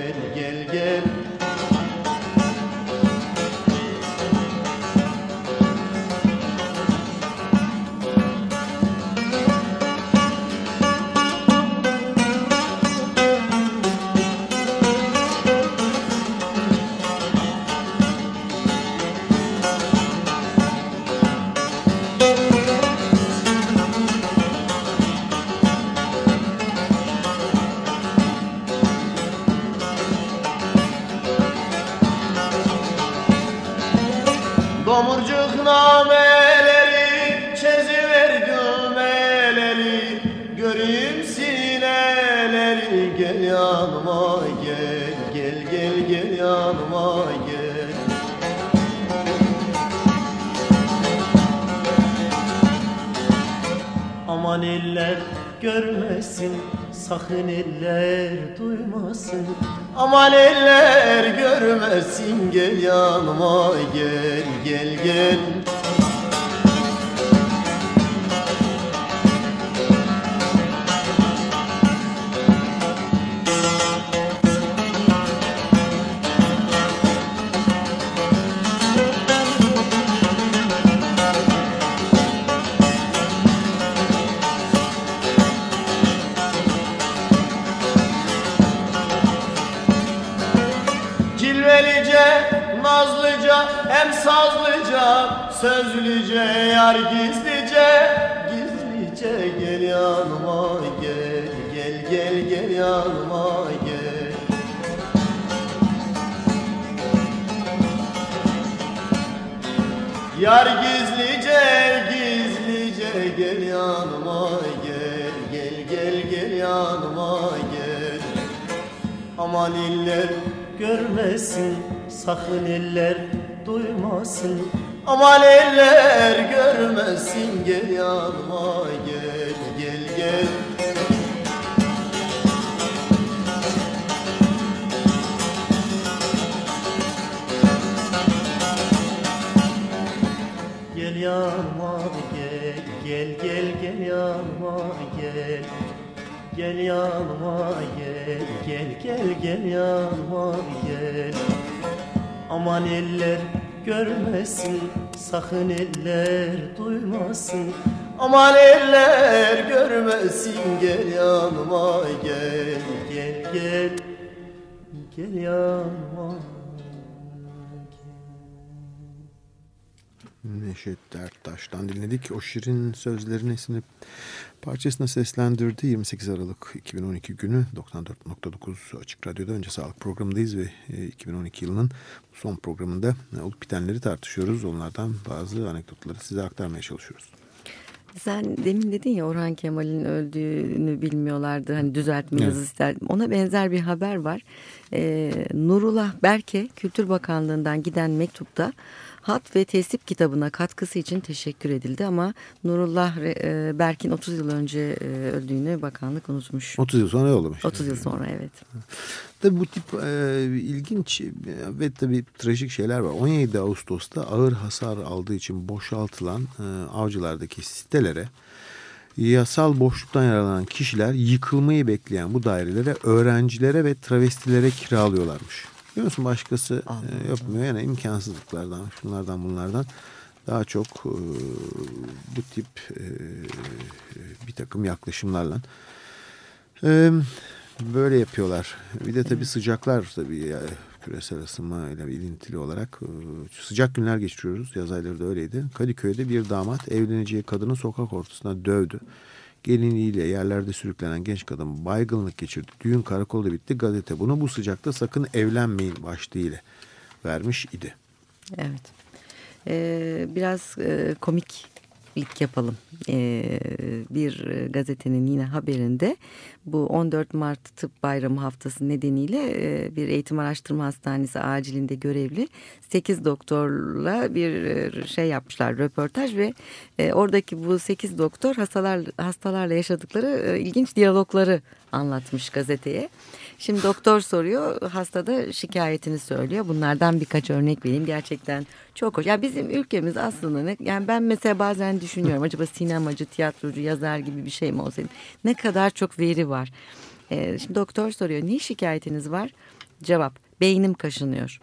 Aman eller görmesin gel yanıma gel görmesin sakın eller duymasın. Aman eller görmesin gel yanıma gel gel gel. Gel yanıma gel gel gel gel yanıma gel. Gel yanıma gel gel gel gel yanıma gel. Aman eller görmesin sakın eller duymasın. Aman eller görmesin gel yanıma gel gel gel. Gel yanıma Neşet Derttaş'tan dinledik. O şirin sözlerini isimli parçasına seslendirdi. 28 Aralık 2012 günü 94.9 Açık Radyo'da önce sağlık programındayız ve 2012 e, yılının son programında olup bitenleri tartışıyoruz. Onlardan bazı anekdotları size aktarmaya çalışıyoruz. Sen demin dedin ya Orhan Kemal'in öldüğünü bilmiyorlardı. Hani düzeltme evet. isterdim. Ona benzer bir haber var. Ee, Nurullah Berke Kültür Bakanlığı'ndan giden mektupta hat ve tesip kitabına katkısı için teşekkür edildi ama Nurullah e, Berk'in 30 yıl önce e, öldüğünü bakanlık unutmuş. 30 yıl sonra yollamış. 30 yıl sonra evet. Tabii bu tip e, ilginç ve tabii trajik şeyler var. 17 Ağustos'ta ağır hasar aldığı için boşaltılan e, avcılardaki sitelere yasal boşluktan yaralanan kişiler yıkılmayı bekleyen bu dairelere öğrencilere ve travestilere kiralıyorlarmış. Biliyor musun başkası e, yapmıyor. Yani imkansızlıklardan, şunlardan bunlardan daha çok e, bu tip e, bir takım yaklaşımlarla e, böyle yapıyorlar. Bir de tabii sıcaklar tabii ya, küresel ısınma ile ilintili olarak e, sıcak günler geçiriyoruz. Yaz ayları da öyleydi. Kadıköy'de bir damat evleneceği kadını sokak ortasına dövdü. Gelinliğiyle yerlerde sürüklenen genç kadın baygınlık geçirdi. Düğün karakolda bitti. Gazete bunu bu sıcakta sakın evlenmeyin başlığıyla vermiş idi. Evet. Ee, biraz e, komik lik yapalım. Ee, bir gazetenin yine haberinde bu 14 Mart Tıp Bayramı haftası nedeniyle e, bir eğitim araştırma hastanesi acilinde görevli 8 doktorla bir e, şey yapmışlar röportaj ve e, oradaki bu 8 doktor hastalar hastalarla yaşadıkları ilginç diyalogları anlatmış gazeteye. Şimdi doktor soruyor, hasta da şikayetini söylüyor. Bunlardan birkaç örnek vereyim. Gerçekten çok hoş. Ya bizim ülkemiz aslında ne, yani ben mesela bazen düşünüyorum acaba sinemacı, tiyatrocu, yazar gibi bir şey mi olsaydı? Ne kadar çok veri var. Ee, şimdi doktor soruyor, ne şikayetiniz var? Cevap, beynim kaşınıyor.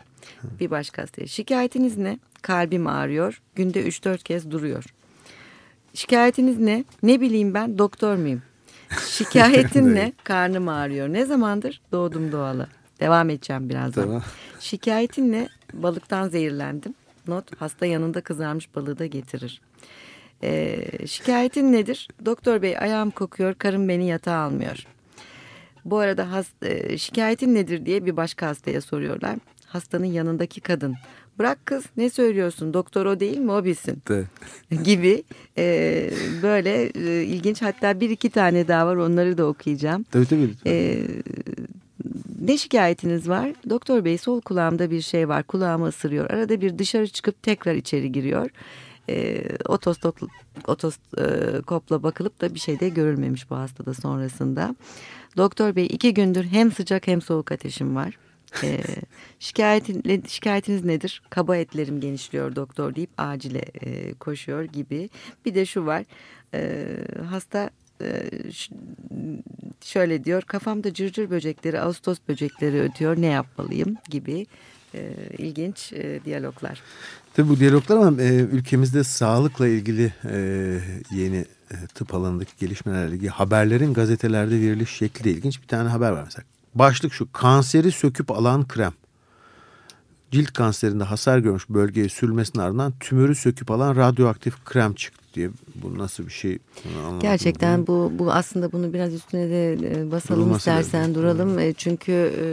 Bir başka hastaya, şikayetiniz ne? Kalbim ağrıyor, günde 3-4 kez duruyor. Şikayetiniz ne? Ne bileyim ben, doktor muyum? Şikayetin ne? Karnım ağrıyor. Ne zamandır? Doğdum doğalı. Devam edeceğim birazdan. Tamam. Şikayetin ne? Balıktan zehirlendim. Not hasta yanında kızarmış balığı da getirir. Ee, şikayetin nedir? Doktor bey ayağım kokuyor karım beni yatağa almıyor. Bu arada hast, e, şikayetin nedir diye bir başka hastaya soruyorlar. Hastanın yanındaki kadın bırak kız ne söylüyorsun doktor o değil mi o bilsin De. *laughs* gibi e, böyle e, ilginç hatta bir iki tane daha var onları da okuyacağım. Tabii tabii. E, ne şikayetiniz var? Doktor bey sol kulağımda bir şey var kulağımı ısırıyor. Arada bir dışarı çıkıp tekrar içeri giriyor. E, otostop, otoskopla bakılıp da bir şey de görülmemiş bu hastada sonrasında. Doktor bey iki gündür hem sıcak hem soğuk ateşim var. E, şikayetin, şikayetiniz nedir? Kaba etlerim genişliyor doktor deyip acile e, koşuyor gibi. Bir de şu var e, hasta e, şöyle diyor kafamda cırcır böcekleri ağustos böcekleri ötüyor ne yapmalıyım gibi e, ilginç e, diyaloglar. Tabii bu diyaloglar ama e, ülkemizde sağlıkla ilgili e, yeni e, tıp alanındaki gelişmelerle ilgili haberlerin gazetelerde veriliş şekli de ilginç. Bir tane haber var mesela Başlık şu kanseri söküp alan krem. cilt kanserinde hasar görmüş bölgeye sürülmesinin ardından tümörü söküp alan radyoaktif krem çıktı diye. Bu nasıl bir şey? Gerçekten bu, bu aslında bunu biraz üstüne de e, basalım Durulması istersen lazım. duralım. Hmm. Çünkü e,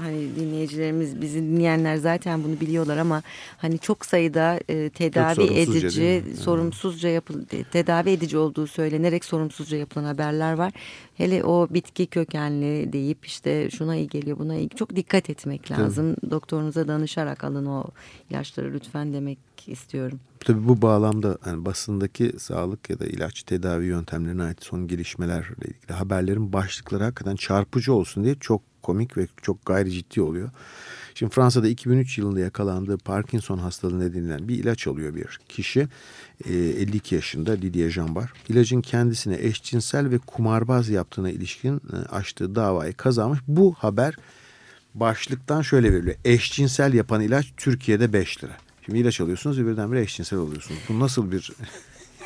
hani dinleyicilerimiz bizi dinleyenler zaten bunu biliyorlar ama hani çok sayıda e, tedavi çok edici, sorumsuzca yapıl tedavi edici olduğu söylenerek sorumsuzca yapılan haberler var. Hele o bitki kökenli deyip işte şuna iyi geliyor buna iyi çok dikkat etmek lazım. Tabii. Doktorunuza danışarak alın o ilaçları lütfen demek istiyorum. Tabii bu bağlamda yani basındaki sağlık ya da ilaç tedavi yöntemlerine ait son gelişmelerle ilgili haberlerin başlıkları hakikaten çarpıcı olsun diye çok komik ve çok gayri ciddi oluyor. Şimdi Fransa'da 2003 yılında yakalandığı Parkinson hastalığı nedeniyle bir ilaç alıyor bir kişi. 52 yaşında Didier Jambar. İlacın kendisine eşcinsel ve kumarbaz yaptığına ilişkin e, açtığı davayı kazanmış. Bu haber başlıktan şöyle veriliyor. Eşcinsel yapan ilaç Türkiye'de 5 lira. Şimdi ilaç alıyorsunuz ve birdenbire eşcinsel oluyorsunuz. Bu nasıl bir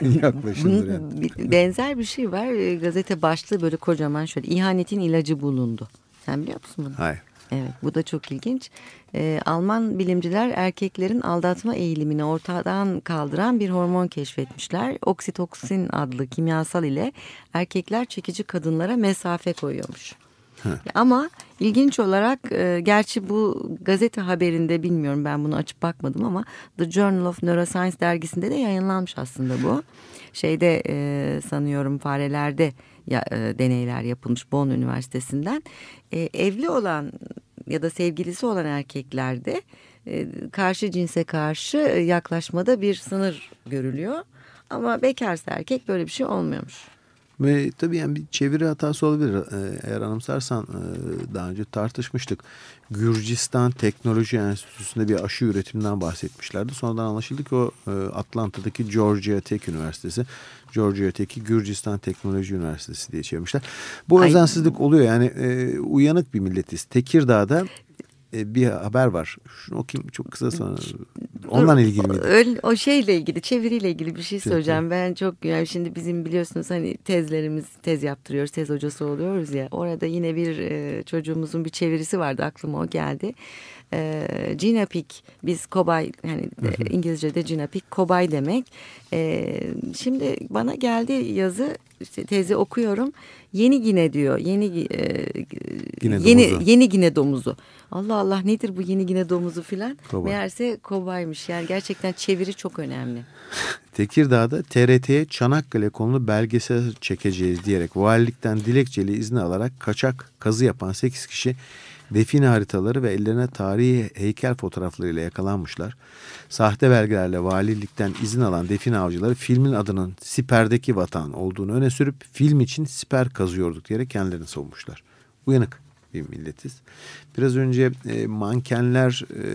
*laughs* yaklaşımdır yani? Benzer bir şey var. E, gazete başlığı böyle kocaman şöyle. İhanetin ilacı bulundu. Sen biliyor musun bunu? Hayır. Evet bu da çok ilginç. Ee, Alman bilimciler erkeklerin aldatma eğilimini ortadan kaldıran bir hormon keşfetmişler. Oksitoksin adlı kimyasal ile erkekler çekici kadınlara mesafe koyuyormuş. Ama ilginç olarak e, gerçi bu gazete haberinde bilmiyorum ben bunu açıp bakmadım ama The Journal of Neuroscience dergisinde de yayınlanmış aslında bu. Şeyde e, sanıyorum farelerde ya, e, deneyler yapılmış Bonn Üniversitesi'nden. E, evli olan ya da sevgilisi olan erkeklerde e, karşı cinse karşı yaklaşmada bir sınır görülüyor. Ama bekarsa erkek böyle bir şey olmuyormuş. Ve tabii yani bir çeviri hatası olabilir. Ee, eğer anımsarsan e, daha önce tartışmıştık. Gürcistan Teknoloji Enstitüsü'nde bir aşı üretiminden bahsetmişlerdi. Sonradan anlaşıldı ki o e, Atlanta'daki Georgia Tech Üniversitesi. Georgia Tech'i Gürcistan Teknoloji Üniversitesi diye çevirmişler. Bu özensizlik oluyor yani e, uyanık bir milletiz. Tekirdağ'da bir haber var. Şunu okuyayım çok kısa sonra. Ondan ilgili miydi? Öyle, o şeyle ilgili, çeviriyle ilgili bir şey söyleyeceğim. Ben çok yani şimdi bizim biliyorsunuz hani tezlerimiz tez yaptırıyoruz, tez hocası oluyoruz ya. Orada yine bir e, çocuğumuzun bir çevirisi vardı aklıma o geldi. E, Ginapik biz kobay yani İngilizce'de Ginapik kobay demek. E, şimdi bana geldi yazı işte tezi okuyorum. Yeni Gine diyor. Yeni e, Gine yeni domuzu. yeni Gine domuzu. Allah Allah nedir bu yeni Gine domuzu filan? Meğerse kobaymış. Yani gerçekten çeviri çok önemli. *laughs* Tekirdağ'da TRT'ye Çanakkale konulu belgesel çekeceğiz diyerek valilikten dilekçeli izni alarak kaçak kazı yapan 8 kişi define haritaları ve ellerine tarihi heykel fotoğraflarıyla yakalanmışlar. Sahte belgelerle valilikten izin alan define avcıları filmin adının Siper'deki vatan olduğunu öne sürüp film için siper kazıyorduk diyerek kendilerini savunmuşlar. Uyanık bir milletiz. Biraz önce e, mankenler e,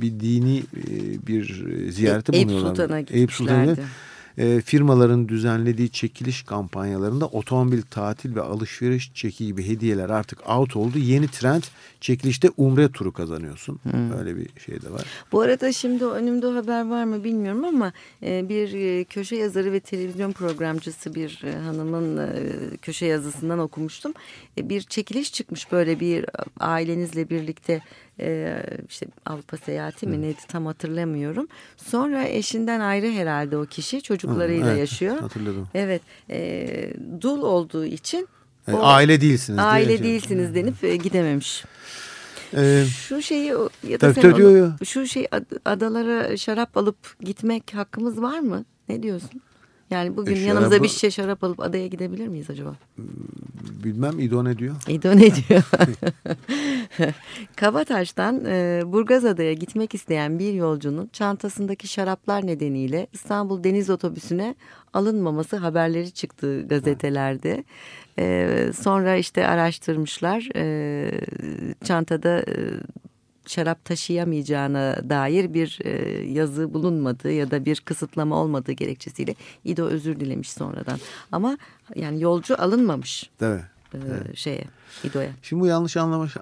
bir dini e, bir ziyarete e, bulunuyorlar. Eyüp Sultan'a gitmişlerdi. Eyüp Sultan'a e, firmaların düzenlediği çekiliş kampanyalarında otomobil, tatil ve alışveriş çeki gibi hediyeler artık out oldu. Yeni trend çekilişte umre turu kazanıyorsun. Hmm. Böyle bir şey de var. Bu arada şimdi önümde haber var mı bilmiyorum ama e, bir e, köşe yazarı ve televizyon programcısı bir e, hanımın e, köşe yazısından okumuştum. E, bir çekiliş çıkmış böyle bir ailenizle birlikte e, işte Avrupa seyahati mi neydi tam hatırlamıyorum. Sonra eşinden ayrı herhalde o kişi çocuklarıyla evet, yaşıyor. Hatırladım. Evet e, dul olduğu için o, aile değilsiniz. Aile diye. değilsiniz denip e, gidememiş. Ee, şu şeyi ya da tabii, sen tabii, onu, şu şey adalara şarap alıp gitmek hakkımız var mı? Ne diyorsun? Yani bugün e, yanımıza şarabı, bir şişe şarap alıp adaya gidebilir miyiz acaba? Bilmem İdo ne diyor? İdo ne diyor? *laughs* Kabataş'tan e, Burgazada'ya gitmek isteyen bir yolcunun çantasındaki şaraplar nedeniyle İstanbul Deniz Otobüsü'ne alınmaması haberleri çıktı gazetelerde. E, sonra işte araştırmışlar. E, çantada e, şarap taşıyamayacağına dair bir e, yazı bulunmadığı ya da bir kısıtlama olmadığı gerekçesiyle İdo özür dilemiş sonradan. Ama yani yolcu alınmamış. Evet. E, evet. şeye İdo'ya. Şimdi bu yanlış anlamış,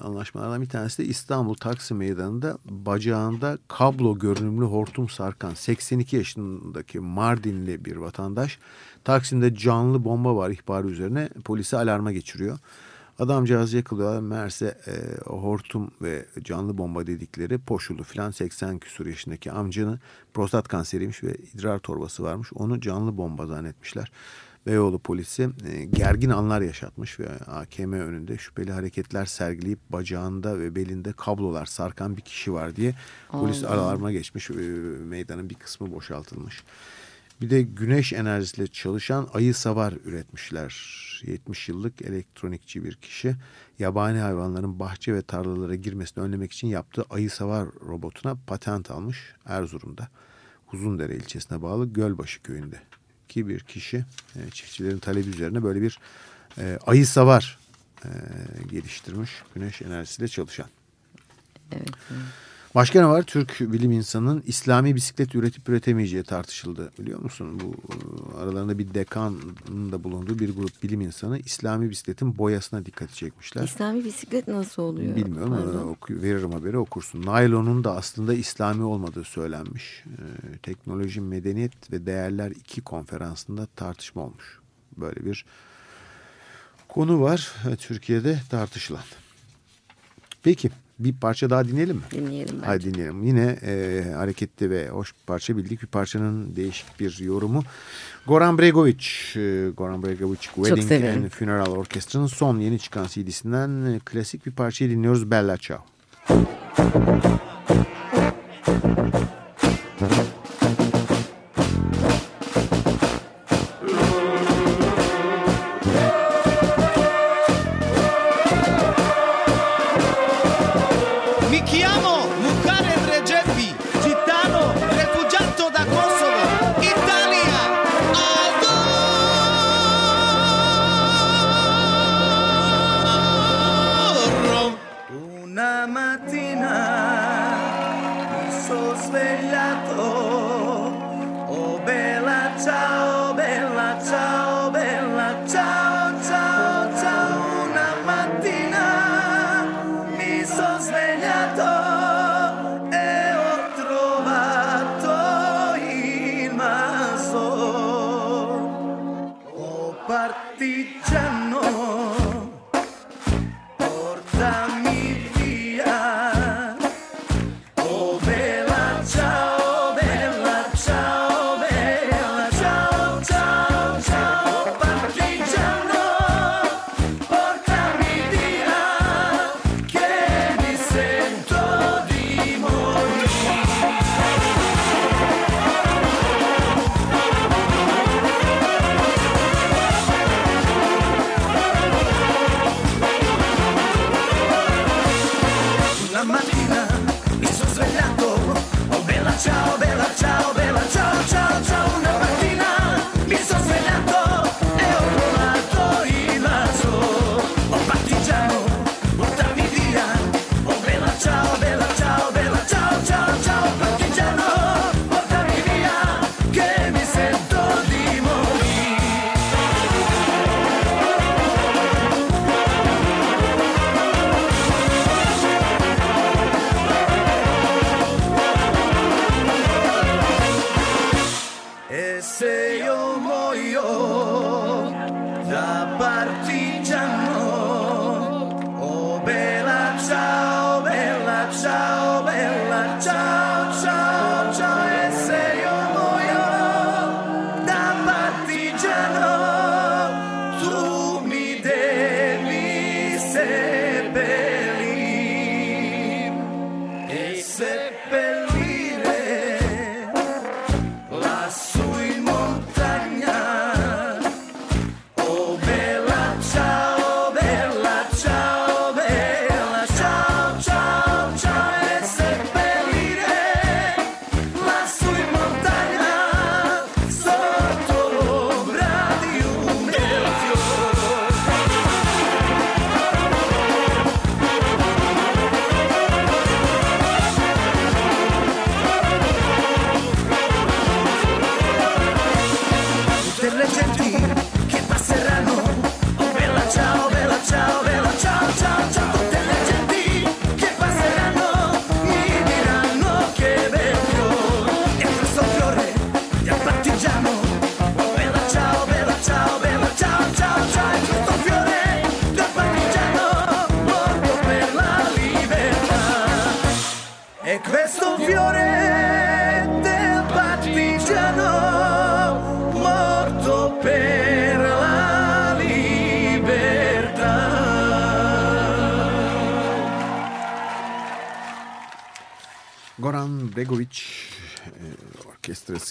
anlaşmalardan bir tanesi de İstanbul Taksim Meydanı'nda bacağında kablo görünümlü hortum sarkan 82 yaşındaki Mardinli bir vatandaş Taksim'de canlı bomba var ihbarı üzerine polisi alarma geçiriyor. Adamcağız yakılıyor. Meğerse e, hortum ve canlı bomba dedikleri poşulu filan 80 küsur yaşındaki amcanın prostat kanseriymiş ve idrar torbası varmış. Onu canlı bomba zannetmişler. Beyoğlu polisi e, gergin anlar yaşatmış ve AKM önünde şüpheli hareketler sergileyip bacağında ve belinde kablolar sarkan bir kişi var diye polis Allah. alarma geçmiş. E, meydanın bir kısmı boşaltılmış. Bir de güneş enerjisiyle çalışan ayı savar üretmişler. 70 yıllık elektronikçi bir kişi yabani hayvanların bahçe ve tarlalara girmesini önlemek için yaptığı ayı savar robotuna patent almış Erzurum'da. Uzundere ilçesine bağlı Gölbaşı köyünde ki bir kişi e, çiftçilerin talebi üzerine böyle bir e, ayı savar e, geliştirmiş güneş enerjisiyle çalışan. Evet. Başka ne var? Türk bilim insanının İslami bisiklet üretip üretemeyeceği tartışıldı. Biliyor musun? Bu e, aralarında bir dekanın da bulunduğu bir grup bilim insanı İslami bisikletin boyasına dikkati çekmişler. İslami bisiklet nasıl oluyor? Bilmiyorum Pardon. veririm haberi okursun. Naylonun da aslında İslami olmadığı söylenmiş. Ee, teknoloji, medeniyet ve değerler iki konferansında tartışma olmuş. Böyle bir konu var e, Türkiye'de tartışılan. Peki bir parça daha dinleyelim mi? Dinleyelim bence. Hadi dinleyelim. Yine e, hareketli ve hoş bir parça bildik. Bir parçanın değişik bir yorumu. Goran Bregovic, e, Goran Bregovic Wedding and Funeral Orchestra'nın son yeni çıkan CD'sinden e, klasik bir parçayı dinliyoruz. Bella Ciao. Mi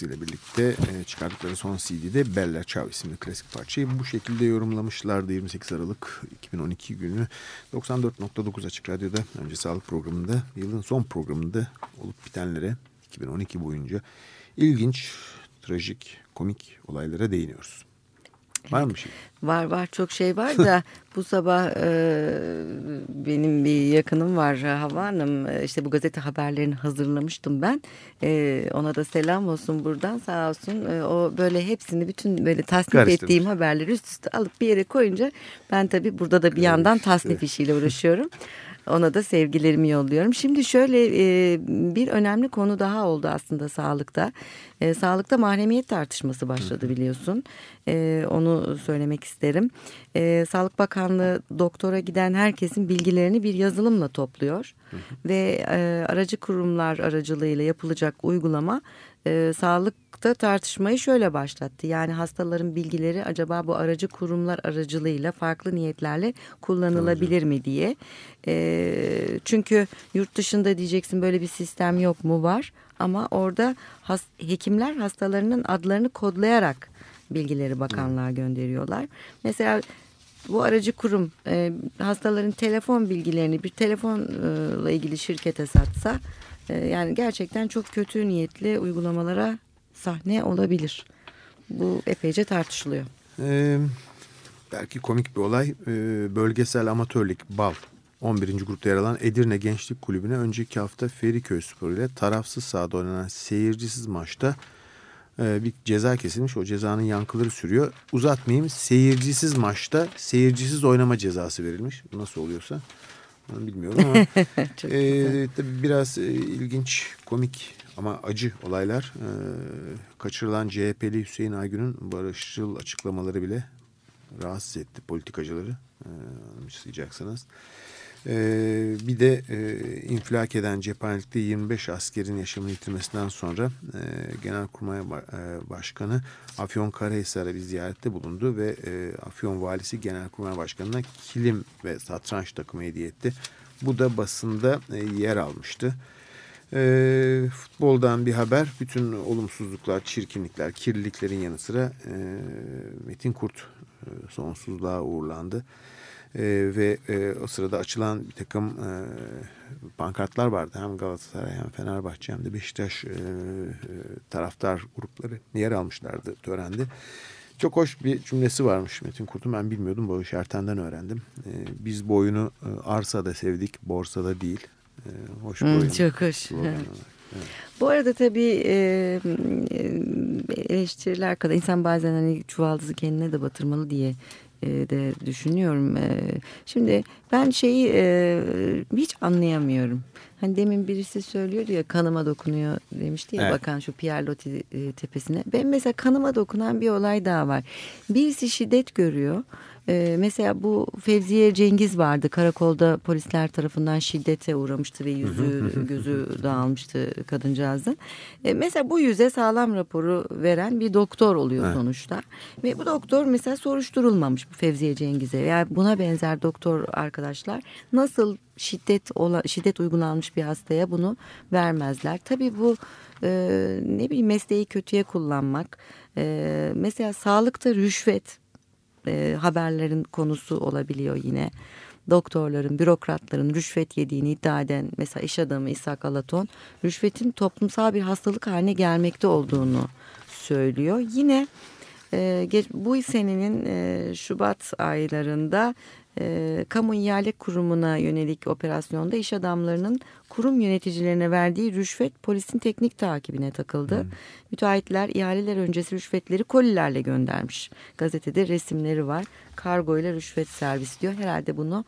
ile birlikte e, çıkardıkları son CD'de Bella Ciao isimli klasik parçayı bu şekilde yorumlamışlardı 28 Aralık 2012 günü 94.9 Açık Radyo'da önce sağlık programında yılın son programında olup bitenlere 2012 boyunca ilginç, trajik, komik olaylara değiniyoruz. Var mı şey? Var var. Çok şey var da *laughs* bu sabah e, benim bir yakınım var Hava Hanım. E, işte bu gazete haberlerini hazırlamıştım ben. E, ona da selam olsun buradan. Sağ olsun. E, o böyle hepsini bütün böyle tasnif ettiğim haberleri üst üste alıp bir yere koyunca ben tabii burada da bir yandan tasnif işiyle uğraşıyorum. *laughs* Ona da sevgilerimi yolluyorum. Şimdi şöyle e, bir önemli konu daha oldu aslında sağlıkta. E, sağlıkta mahremiyet tartışması başladı biliyorsun. E, onu söylemek isterim. E, Sağlık Bakanlığı doktora giden herkesin bilgilerini bir yazılımla topluyor. Ve e, aracı kurumlar aracılığıyla yapılacak uygulama e, sağlıkta tartışmayı şöyle başlattı. Yani hastaların bilgileri acaba bu aracı kurumlar aracılığıyla farklı niyetlerle kullanılabilir mi diye. E, çünkü yurt dışında diyeceksin böyle bir sistem yok mu var ama orada has, hekimler hastalarının adlarını kodlayarak bilgileri bakanlığa gönderiyorlar. Mesela bu aracı kurum e, hastaların telefon bilgilerini bir telefonla ilgili şirkete satsa e, yani gerçekten çok kötü niyetli uygulamalara sahne olabilir. Bu epeyce tartışılıyor. Ee, belki komik bir olay. Ee, bölgesel amatörlük BAL 11. grupta yer alan Edirne Gençlik Kulübü'ne önceki hafta Feriköy Spor ile tarafsız sahada oynanan seyircisiz maçta bir ceza kesilmiş. O cezanın yankıları sürüyor. Uzatmayayım seyircisiz maçta seyircisiz oynama cezası verilmiş. Nasıl oluyorsa onu bilmiyorum ama *laughs* e, tabii biraz e, ilginç, komik ama acı olaylar. E, kaçırılan CHP'li Hüseyin Aygün'ün barışçıl açıklamaları bile rahatsız etti politikacıları. E, anımsayacaksınız. Ee, bir de e, infilak eden cephanelikte 25 askerin yaşamını yitirmesinden sonra e, Genelkurmay e, Başkanı Afyon Karahisar'a bir ziyarette bulundu ve e, Afyon Valisi Genelkurmay Başkanı'na kilim ve satranç takımı hediye etti. Bu da basında e, yer almıştı. E, futboldan bir haber. Bütün olumsuzluklar, çirkinlikler, kirliliklerin yanı sıra e, Metin Kurt e, sonsuzluğa uğurlandı. E, ve e, o sırada açılan bir takım e, pankartlar vardı. Hem Galatasaray hem Fenerbahçe hem de Beşiktaş e, e, taraftar grupları yer almışlardı törende. Çok hoş bir cümlesi varmış Metin Kurt'un. Ben bilmiyordum. Bağış Erten'den öğrendim. E, biz bu oyunu e, arsada sevdik, borsada değil. E, hoş bir hmm, oyun. Çok hoş. Evet. Bu arada tabii e, eleştiriler kadar insan bazen hani çuvaldızı kendine de batırmalı diye de düşünüyorum. Şimdi ben şeyi hiç anlayamıyorum. Hani demin birisi söylüyordu ya kanıma dokunuyor demişti ya evet. bakan şu Pierre Loti tepesine. Ben mesela kanıma dokunan bir olay daha var. Birisi şiddet görüyor. Ee, mesela bu Fevziye Cengiz vardı. Karakolda polisler tarafından şiddete uğramıştı ve yüzü *laughs* gözü dağılmıştı kadıncağızın. Ee, mesela bu yüze sağlam raporu veren bir doktor oluyor evet. sonuçta. Ve bu doktor mesela soruşturulmamış bu Fevziye Cengiz'e. Yani buna benzer doktor arkadaşlar nasıl şiddet ola, şiddet uygulanmış bir hastaya bunu vermezler. Tabii bu e, ne bileyim mesleği kötüye kullanmak. E, mesela sağlıkta rüşvet e, haberlerin konusu olabiliyor yine. Doktorların, bürokratların rüşvet yediğini iddia eden mesela iş adamı İshak Alaton rüşvetin toplumsal bir hastalık haline gelmekte olduğunu söylüyor. Yine bu senenin e, Şubat aylarında e, kamu ihale kurumuna yönelik operasyonda iş adamlarının kurum yöneticilerine verdiği rüşvet polisin teknik takibine takıldı. Hmm. Müteahhitler ihaleler öncesi rüşvetleri kolilerle göndermiş. Gazetede resimleri var. Kargo ile rüşvet servis diyor. Herhalde bunu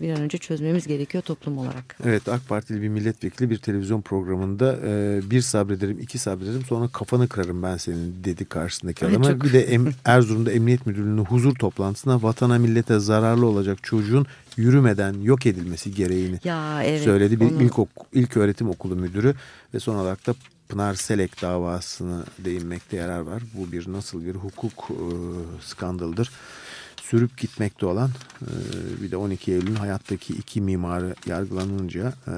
bir an önce çözmemiz gerekiyor toplum olarak. Evet AK Partili bir milletvekili bir televizyon programında e, bir sabrederim iki sabrederim sonra kafanı kırarım ben senin dedi karşısındaki adama. Çok... Bir de em, *laughs* Erzurum'da Emniyet Müdürlüğü'nün huzur toplantısına vatana millete zararlı olacak çocuğun yürümeden yok edilmesi gereğini ya, evet, söyledi. Bir onu... ilk, ilk öğretim okulu müdürü ve son olarak da Pınar Selek davasını değinmekte yarar var. Bu bir nasıl bir hukuk e, skandaldır. Sürüp gitmekte olan e, bir de 12 Eylül'ün hayattaki iki mimarı yargılanınca e,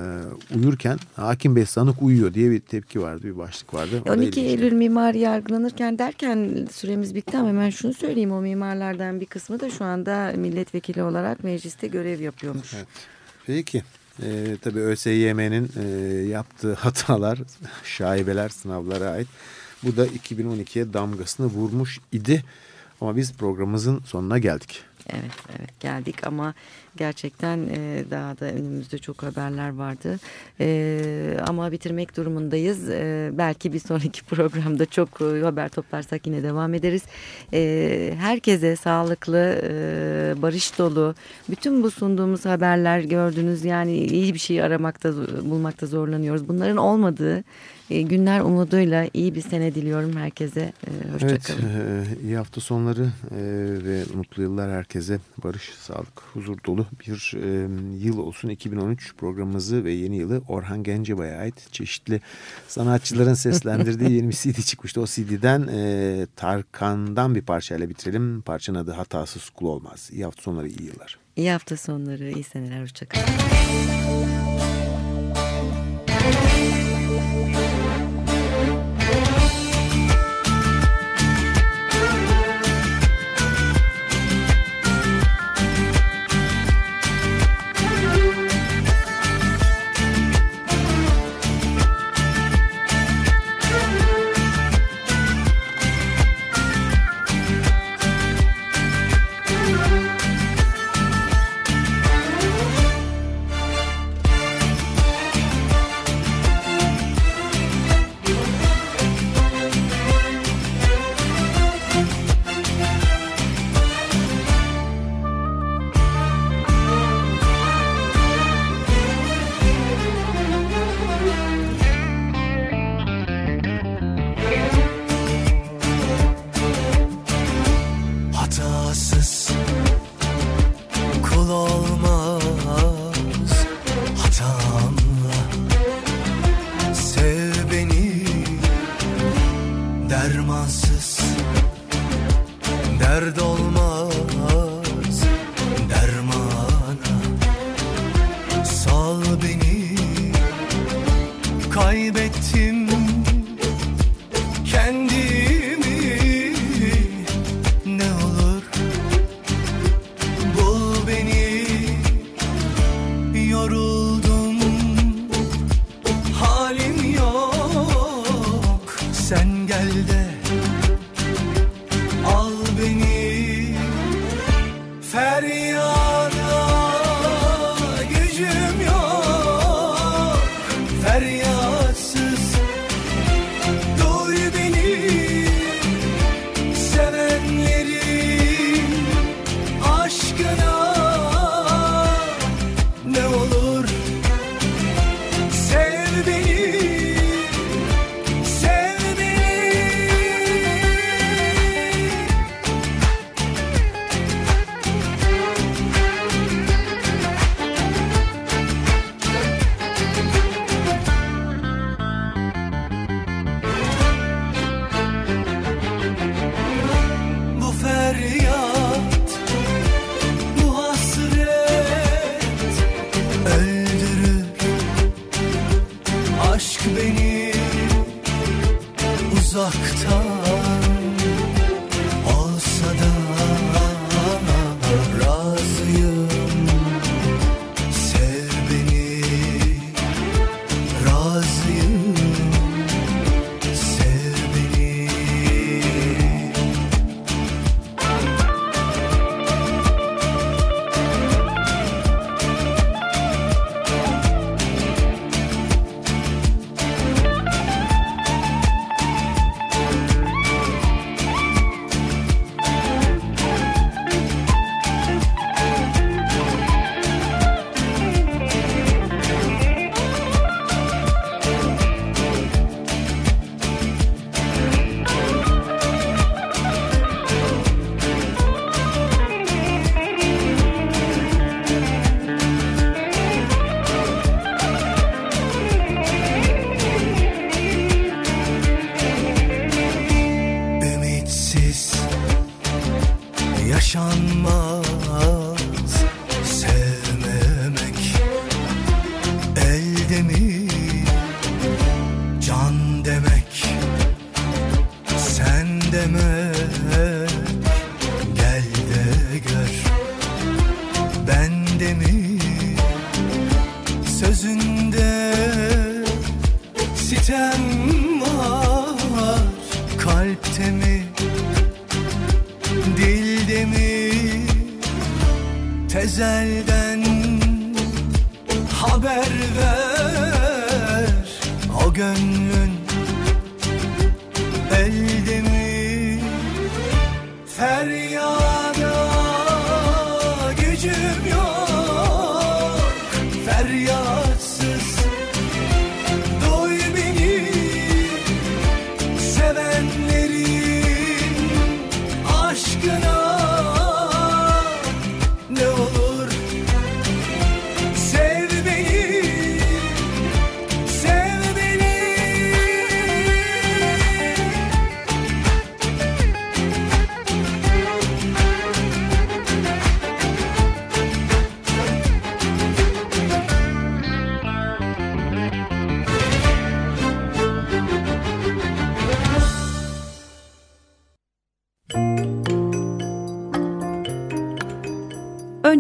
uyurken hakim bey sanık uyuyor diye bir tepki vardı bir başlık vardı. O da 12 ilginç. Eylül mimar yargılanırken derken süremiz bitti ama hemen şunu söyleyeyim o mimarlardan bir kısmı da şu anda milletvekili olarak mecliste görev yapıyormuş. Evet. Peki. Ee, tabii ÖSYM'nin e, yaptığı hatalar, *laughs* şaibeler sınavlara ait. Bu da 2012'ye damgasını vurmuş idi. Ama biz programımızın sonuna geldik. Evet, evet geldik ama gerçekten e, daha da önümüzde çok haberler vardı. E, ama bitirmek durumundayız. E, belki bir sonraki *laughs* programda çok e, haber toplarsak yine devam ederiz. E, herkese sağlıklı, e, barış dolu, bütün bu sunduğumuz haberler gördünüz yani iyi bir şey aramakta, bulmakta zorlanıyoruz. Bunların olmadığı e, günler umuduyla iyi bir sene diliyorum herkese. E, Hoşçakalın. Evet, e, iyi hafta sonları e, ve mutlu yıllar herkese. Barış, sağlık, huzur dolu bir e, yıl olsun. 2013 programımızı ve yeni yılı Orhan Gencebay'a ait çeşitli sanatçıların seslendirdiği yeni bir CD çıkmıştı. O CD'den e, Tarkan'dan bir parçayla bitirelim. Parçanın adı Hatasız Kul Olmaz. İyi hafta sonları, iyi yıllar. İyi hafta sonları, iyi seneler. Hoşçakalın.